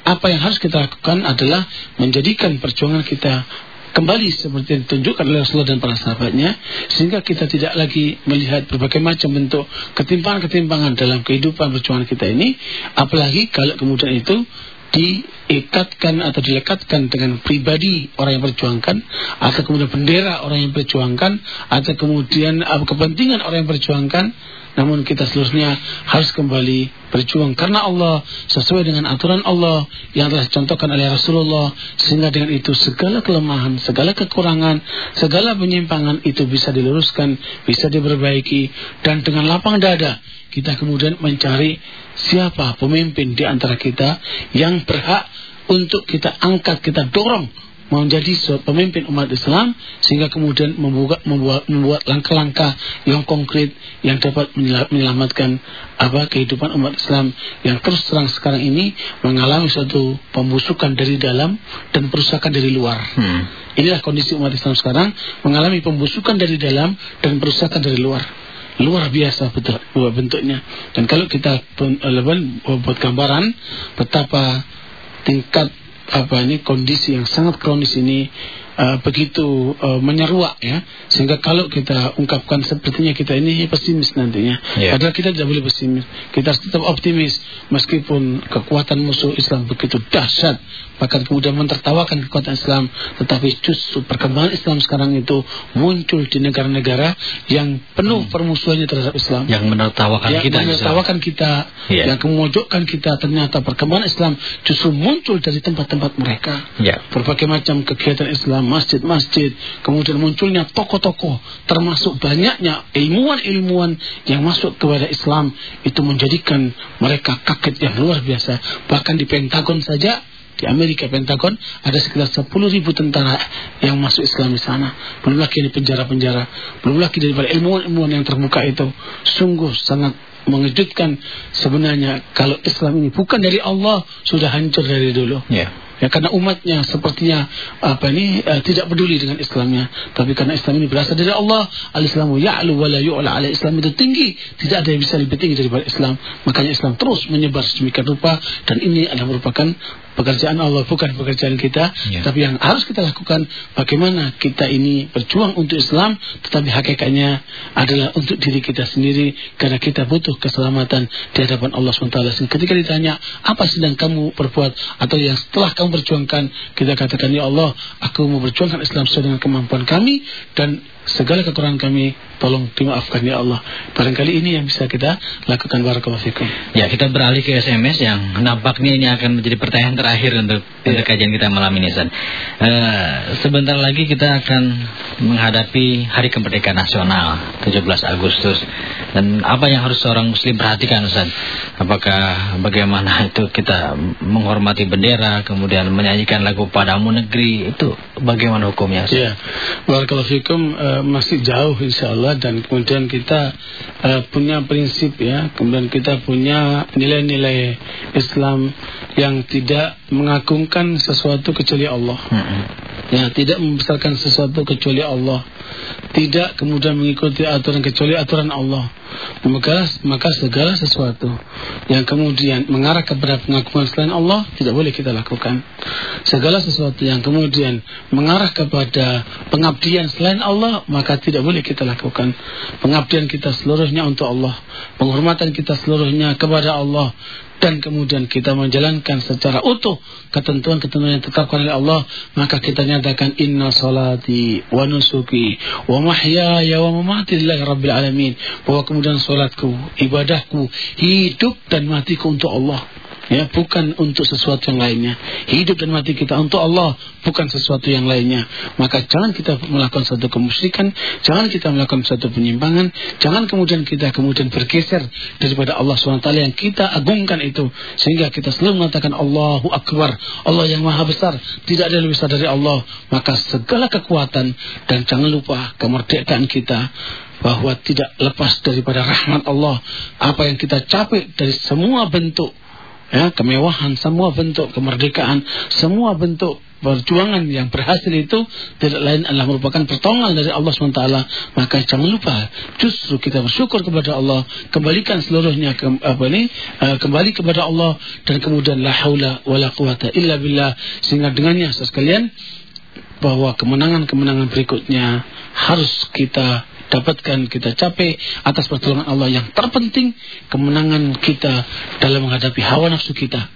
apa yang harus kita lakukan adalah menjadikan perjuangan kita kembali seperti yang ditunjukkan oleh Rasulullah dan para sahabatnya sehingga kita tidak lagi melihat berbagai macam bentuk ketimpangan-ketimpangan dalam kehidupan perjuangan kita ini apalagi kalau kemudian itu diikatkan atau dilekatkan dengan pribadi orang yang berjuangkan atau kemudian bendera orang yang berjuangkan atau kemudian kepentingan orang yang berjuangkan namun kita seluruhnya harus kembali berjuang karena Allah sesuai dengan aturan Allah yang telah dicontohkan oleh Rasulullah sehingga dengan itu segala kelemahan, segala kekurangan, segala penyimpangan itu bisa diluruskan, bisa diperbaiki dan dengan lapang dada kita kemudian mencari siapa pemimpin di antara kita yang berhak untuk kita angkat, kita dorong menjadi pemimpin umat Islam sehingga kemudian membuat membuat langkah-langkah yang konkret yang dapat menyelamatkan apa kehidupan umat Islam yang terus terang sekarang ini mengalami suatu pembusukan dari dalam dan perusakan dari luar. Hmm. Inilah kondisi umat Islam sekarang mengalami pembusukan dari dalam dan perusakan dari luar. Luar biasa betul bentuknya. Dan kalau kita buat gambaran betapa tingkat apa ini kondisi yang sangat kronis ini uh, begitu uh, menyeruak ya sehingga kalau kita ungkapkan sepertinya kita ini pesimis nantinya yeah. padahal kita tidak boleh pesimis kita harus tetap optimis meskipun kekuatan musuh Islam begitu dahsyat bahkan kemudian mentertawakan kekuatan Islam tetapi justru perkembangan Islam sekarang itu muncul di negara-negara yang penuh hmm. permusuhannya terhadap Islam yang menertawakan yang kita menertawakan kita yeah. yang memojokkan kita ternyata perkembangan Islam justru muncul dari tempat-tempat mereka yeah. berbagai macam kegiatan Islam masjid-masjid kemudian munculnya tokoh-tokoh termasuk banyaknya ilmuwan-ilmuwan yang masuk kepada Islam itu menjadikan mereka kaget yang luar biasa bahkan di Pentagon saja di Amerika Pentagon ada sekitar 10 ribu tentara yang masuk Islam di sana. Belum lagi di penjara-penjara. Belum lagi daripada ilmuwan-ilmuwan yang terbuka itu. Sungguh sangat mengejutkan sebenarnya kalau Islam ini bukan dari Allah sudah hancur dari dulu. Yeah. Ya karena umatnya sepertinya apa ini uh, tidak peduli dengan Islamnya, tapi karena Islam ini berasal dari Allah, al-Islamu ya'lu wa la yu'la 'ala Islam itu tinggi, tidak ada yang bisa lebih tinggi daripada Islam. Makanya Islam terus menyebar sedemikian rupa. Dan ini adalah merupakan pekerjaan Allah bukan pekerjaan kita ya. tapi yang harus kita lakukan bagaimana kita ini berjuang untuk Islam tetapi hakikatnya adalah untuk diri kita sendiri karena kita butuh keselamatan di hadapan Allah SWT ketika ditanya apa sedang kamu perbuat atau yang setelah kamu perjuangkan kita katakan ya Allah aku mau berjuangkan Islam sesuai dengan kemampuan kami dan segala kekurangan kami tolong dimaafkan ya Allah. Barangkali ini yang bisa kita lakukan barakallahu fikum. Ya, kita beralih ke SMS yang nampaknya ini akan menjadi pertanyaan terakhir untuk ya. untuk kajian kita malam ini, San. Uh, sebentar lagi kita akan menghadapi Hari Kemerdekaan Nasional 17 Agustus. Dan apa yang harus seorang muslim perhatikan, Ustaz? Apakah bagaimana itu kita menghormati bendera, kemudian menyanyikan lagu Padamu Negeri, itu bagaimana hukumnya? Ustaz? Ya. Barakallahu fikum uh, masih jauh insya Allah dan kemudian kita uh, punya prinsip ya. Kemudian kita punya nilai-nilai Islam yang tidak mengagungkan sesuatu kecuali Allah. Hmm. ya tidak membesarkan sesuatu kecuali Allah. Tidak kemudian mengikuti aturan kecuali aturan Allah. Maka, maka segala sesuatu yang kemudian mengarah kepada pengakuan selain Allah tidak boleh kita lakukan. Segala sesuatu yang kemudian mengarah kepada pengabdian selain Allah maka tidak boleh kita lakukan. Pengabdian kita seluruhnya untuk Allah. Penghormatan kita seluruhnya kepada Allah dan kemudian kita menjalankan secara utuh ketentuan-ketentuan yang ditetapkan oleh Allah maka kita nyatakan inna salati wa nusuki wa mahyaya wa mamati lillahi rabbil alamin. Bahwa kemudian salatku ibadahku hidup dan matiku untuk Allah ya. Bukan untuk sesuatu yang lainnya. Hidup dan mati kita untuk Allah bukan sesuatu yang lainnya. Maka jangan kita melakukan satu kemusyrikan jangan kita melakukan satu penyimpangan jangan kemudian kita kemudian bergeser daripada Allah SWT yang kita agungkan itu sehingga kita selalu mengatakan Allahu Akbar Allah yang maha besar. Tidak ada yang lebih besar dari Allah. Maka segala kekuatan dan jangan lupa kemerdekaan kita bahwa tidak lepas daripada rahmat Allah. Apa yang kita capai dari semua bentuk ya, kemewahan, semua bentuk kemerdekaan, semua bentuk perjuangan yang berhasil itu tidak lain adalah merupakan pertolongan dari Allah SWT maka jangan lupa justru kita bersyukur kepada Allah kembalikan seluruhnya ke, apa ini uh, kembali kepada Allah dan kemudian la haula wala quwata illa billah. Sehingga dengannya sekalian bahwa kemenangan-kemenangan berikutnya harus kita dapatkan, kita capai atas pertolongan Allah yang terpenting kemenangan kita dalam menghadapi hawa nafsu kita.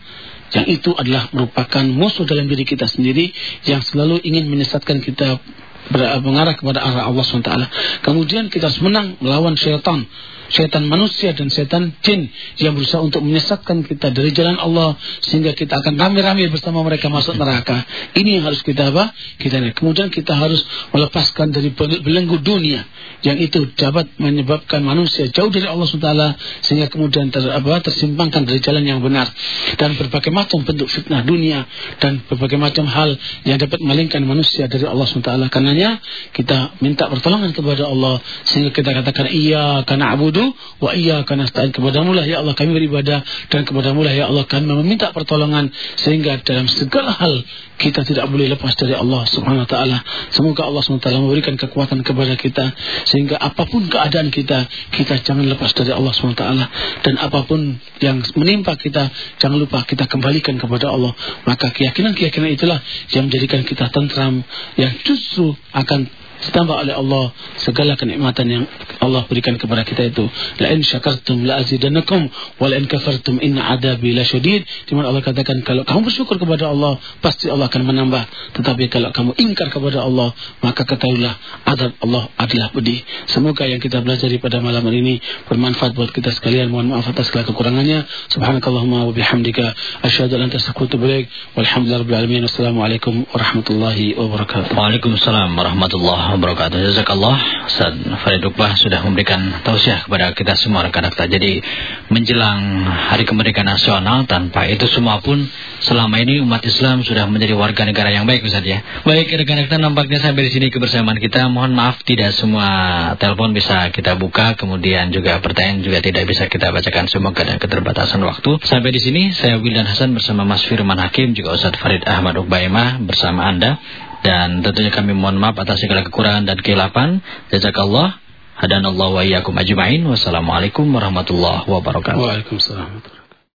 Yang itu adalah merupakan musuh dalam diri kita sendiri yang selalu ingin menyesatkan kita mengarah kepada arah Allah SWT. Kemudian kita harus menang melawan syaitan setan manusia dan setan jin yang berusaha untuk menyesatkan kita dari jalan Allah sehingga kita akan rame-rame bersama mereka masuk neraka. Ini yang harus kita apa? Kita lihat. Kemudian kita harus melepaskan dari belenggu dunia yang itu dapat menyebabkan manusia jauh dari Allah SWT sehingga kemudian ter, apa, tersimpangkan dari jalan yang benar dan berbagai macam bentuk fitnah dunia dan berbagai macam hal yang dapat malingkan manusia dari Allah SWT. Karenanya kita minta pertolongan kepada Allah sehingga kita katakan iya karena abudu na'budu wa iyyaka nasta'in. Kepadamu lah ya Allah kami beribadah dan kepadamu lah ya Allah kami meminta pertolongan sehingga dalam segala hal kita tidak boleh lepas dari Allah Subhanahu wa taala. Semoga Allah Subhanahu wa taala memberikan kekuatan kepada kita sehingga apa pun keadaan kita, kita jangan lepas dari Allah Subhanahu wa taala dan apa pun yang menimpa kita, jangan lupa kita kembalikan kepada Allah. Maka keyakinan-keyakinan itulah yang menjadikan kita tentram yang justru akan ditambah oleh Allah segala kenikmatan yang Allah berikan kepada kita itu. La in syakartum la azidannakum wa la in kafartum inna adabi lasyadid. Di mana Allah katakan kalau kamu bersyukur kepada Allah pasti Allah akan menambah. Tetapi kalau kamu ingkar kepada Allah maka ketahuilah adab Allah adalah pedih. Semoga yang kita belajar pada malam hari ini bermanfaat buat kita sekalian. Mohon maaf atas segala kekurangannya. Subhanakallahumma wa bihamdika asyhadu an la ilaha illa anta astaghfiruka wa atubu ilaik. Alamin. Wassalamualaikum warahmatullahi wabarakatuh. Waalaikumsalam warahmatullahi wabarakatuh. Jazakallah Ustaz Farid Ukbah sudah memberikan tausiah kepada kita semua rekan-rekan. Jadi menjelang Hari Kemerdekaan Nasional tanpa itu semua pun selama ini umat Islam sudah menjadi warga negara yang baik Ustaz ya. Baik rekan-rekan nampaknya sampai di sini kebersamaan kita. Mohon maaf tidak semua telepon bisa kita buka kemudian juga pertanyaan juga tidak bisa kita bacakan semua karena keterbatasan waktu. Sampai di sini saya Wildan Hasan bersama Mas Firman Hakim juga Ustaz Farid Ahmad Ukbaimah bersama Anda. Dan tentunya kami mohon maaf atas segala kekurangan dan keilapan. Jazakallah. Hadanallahu wa iyyakum ajma'in. Wassalamualaikum warahmatullahi wabarakatuh. Waalaikumsalam.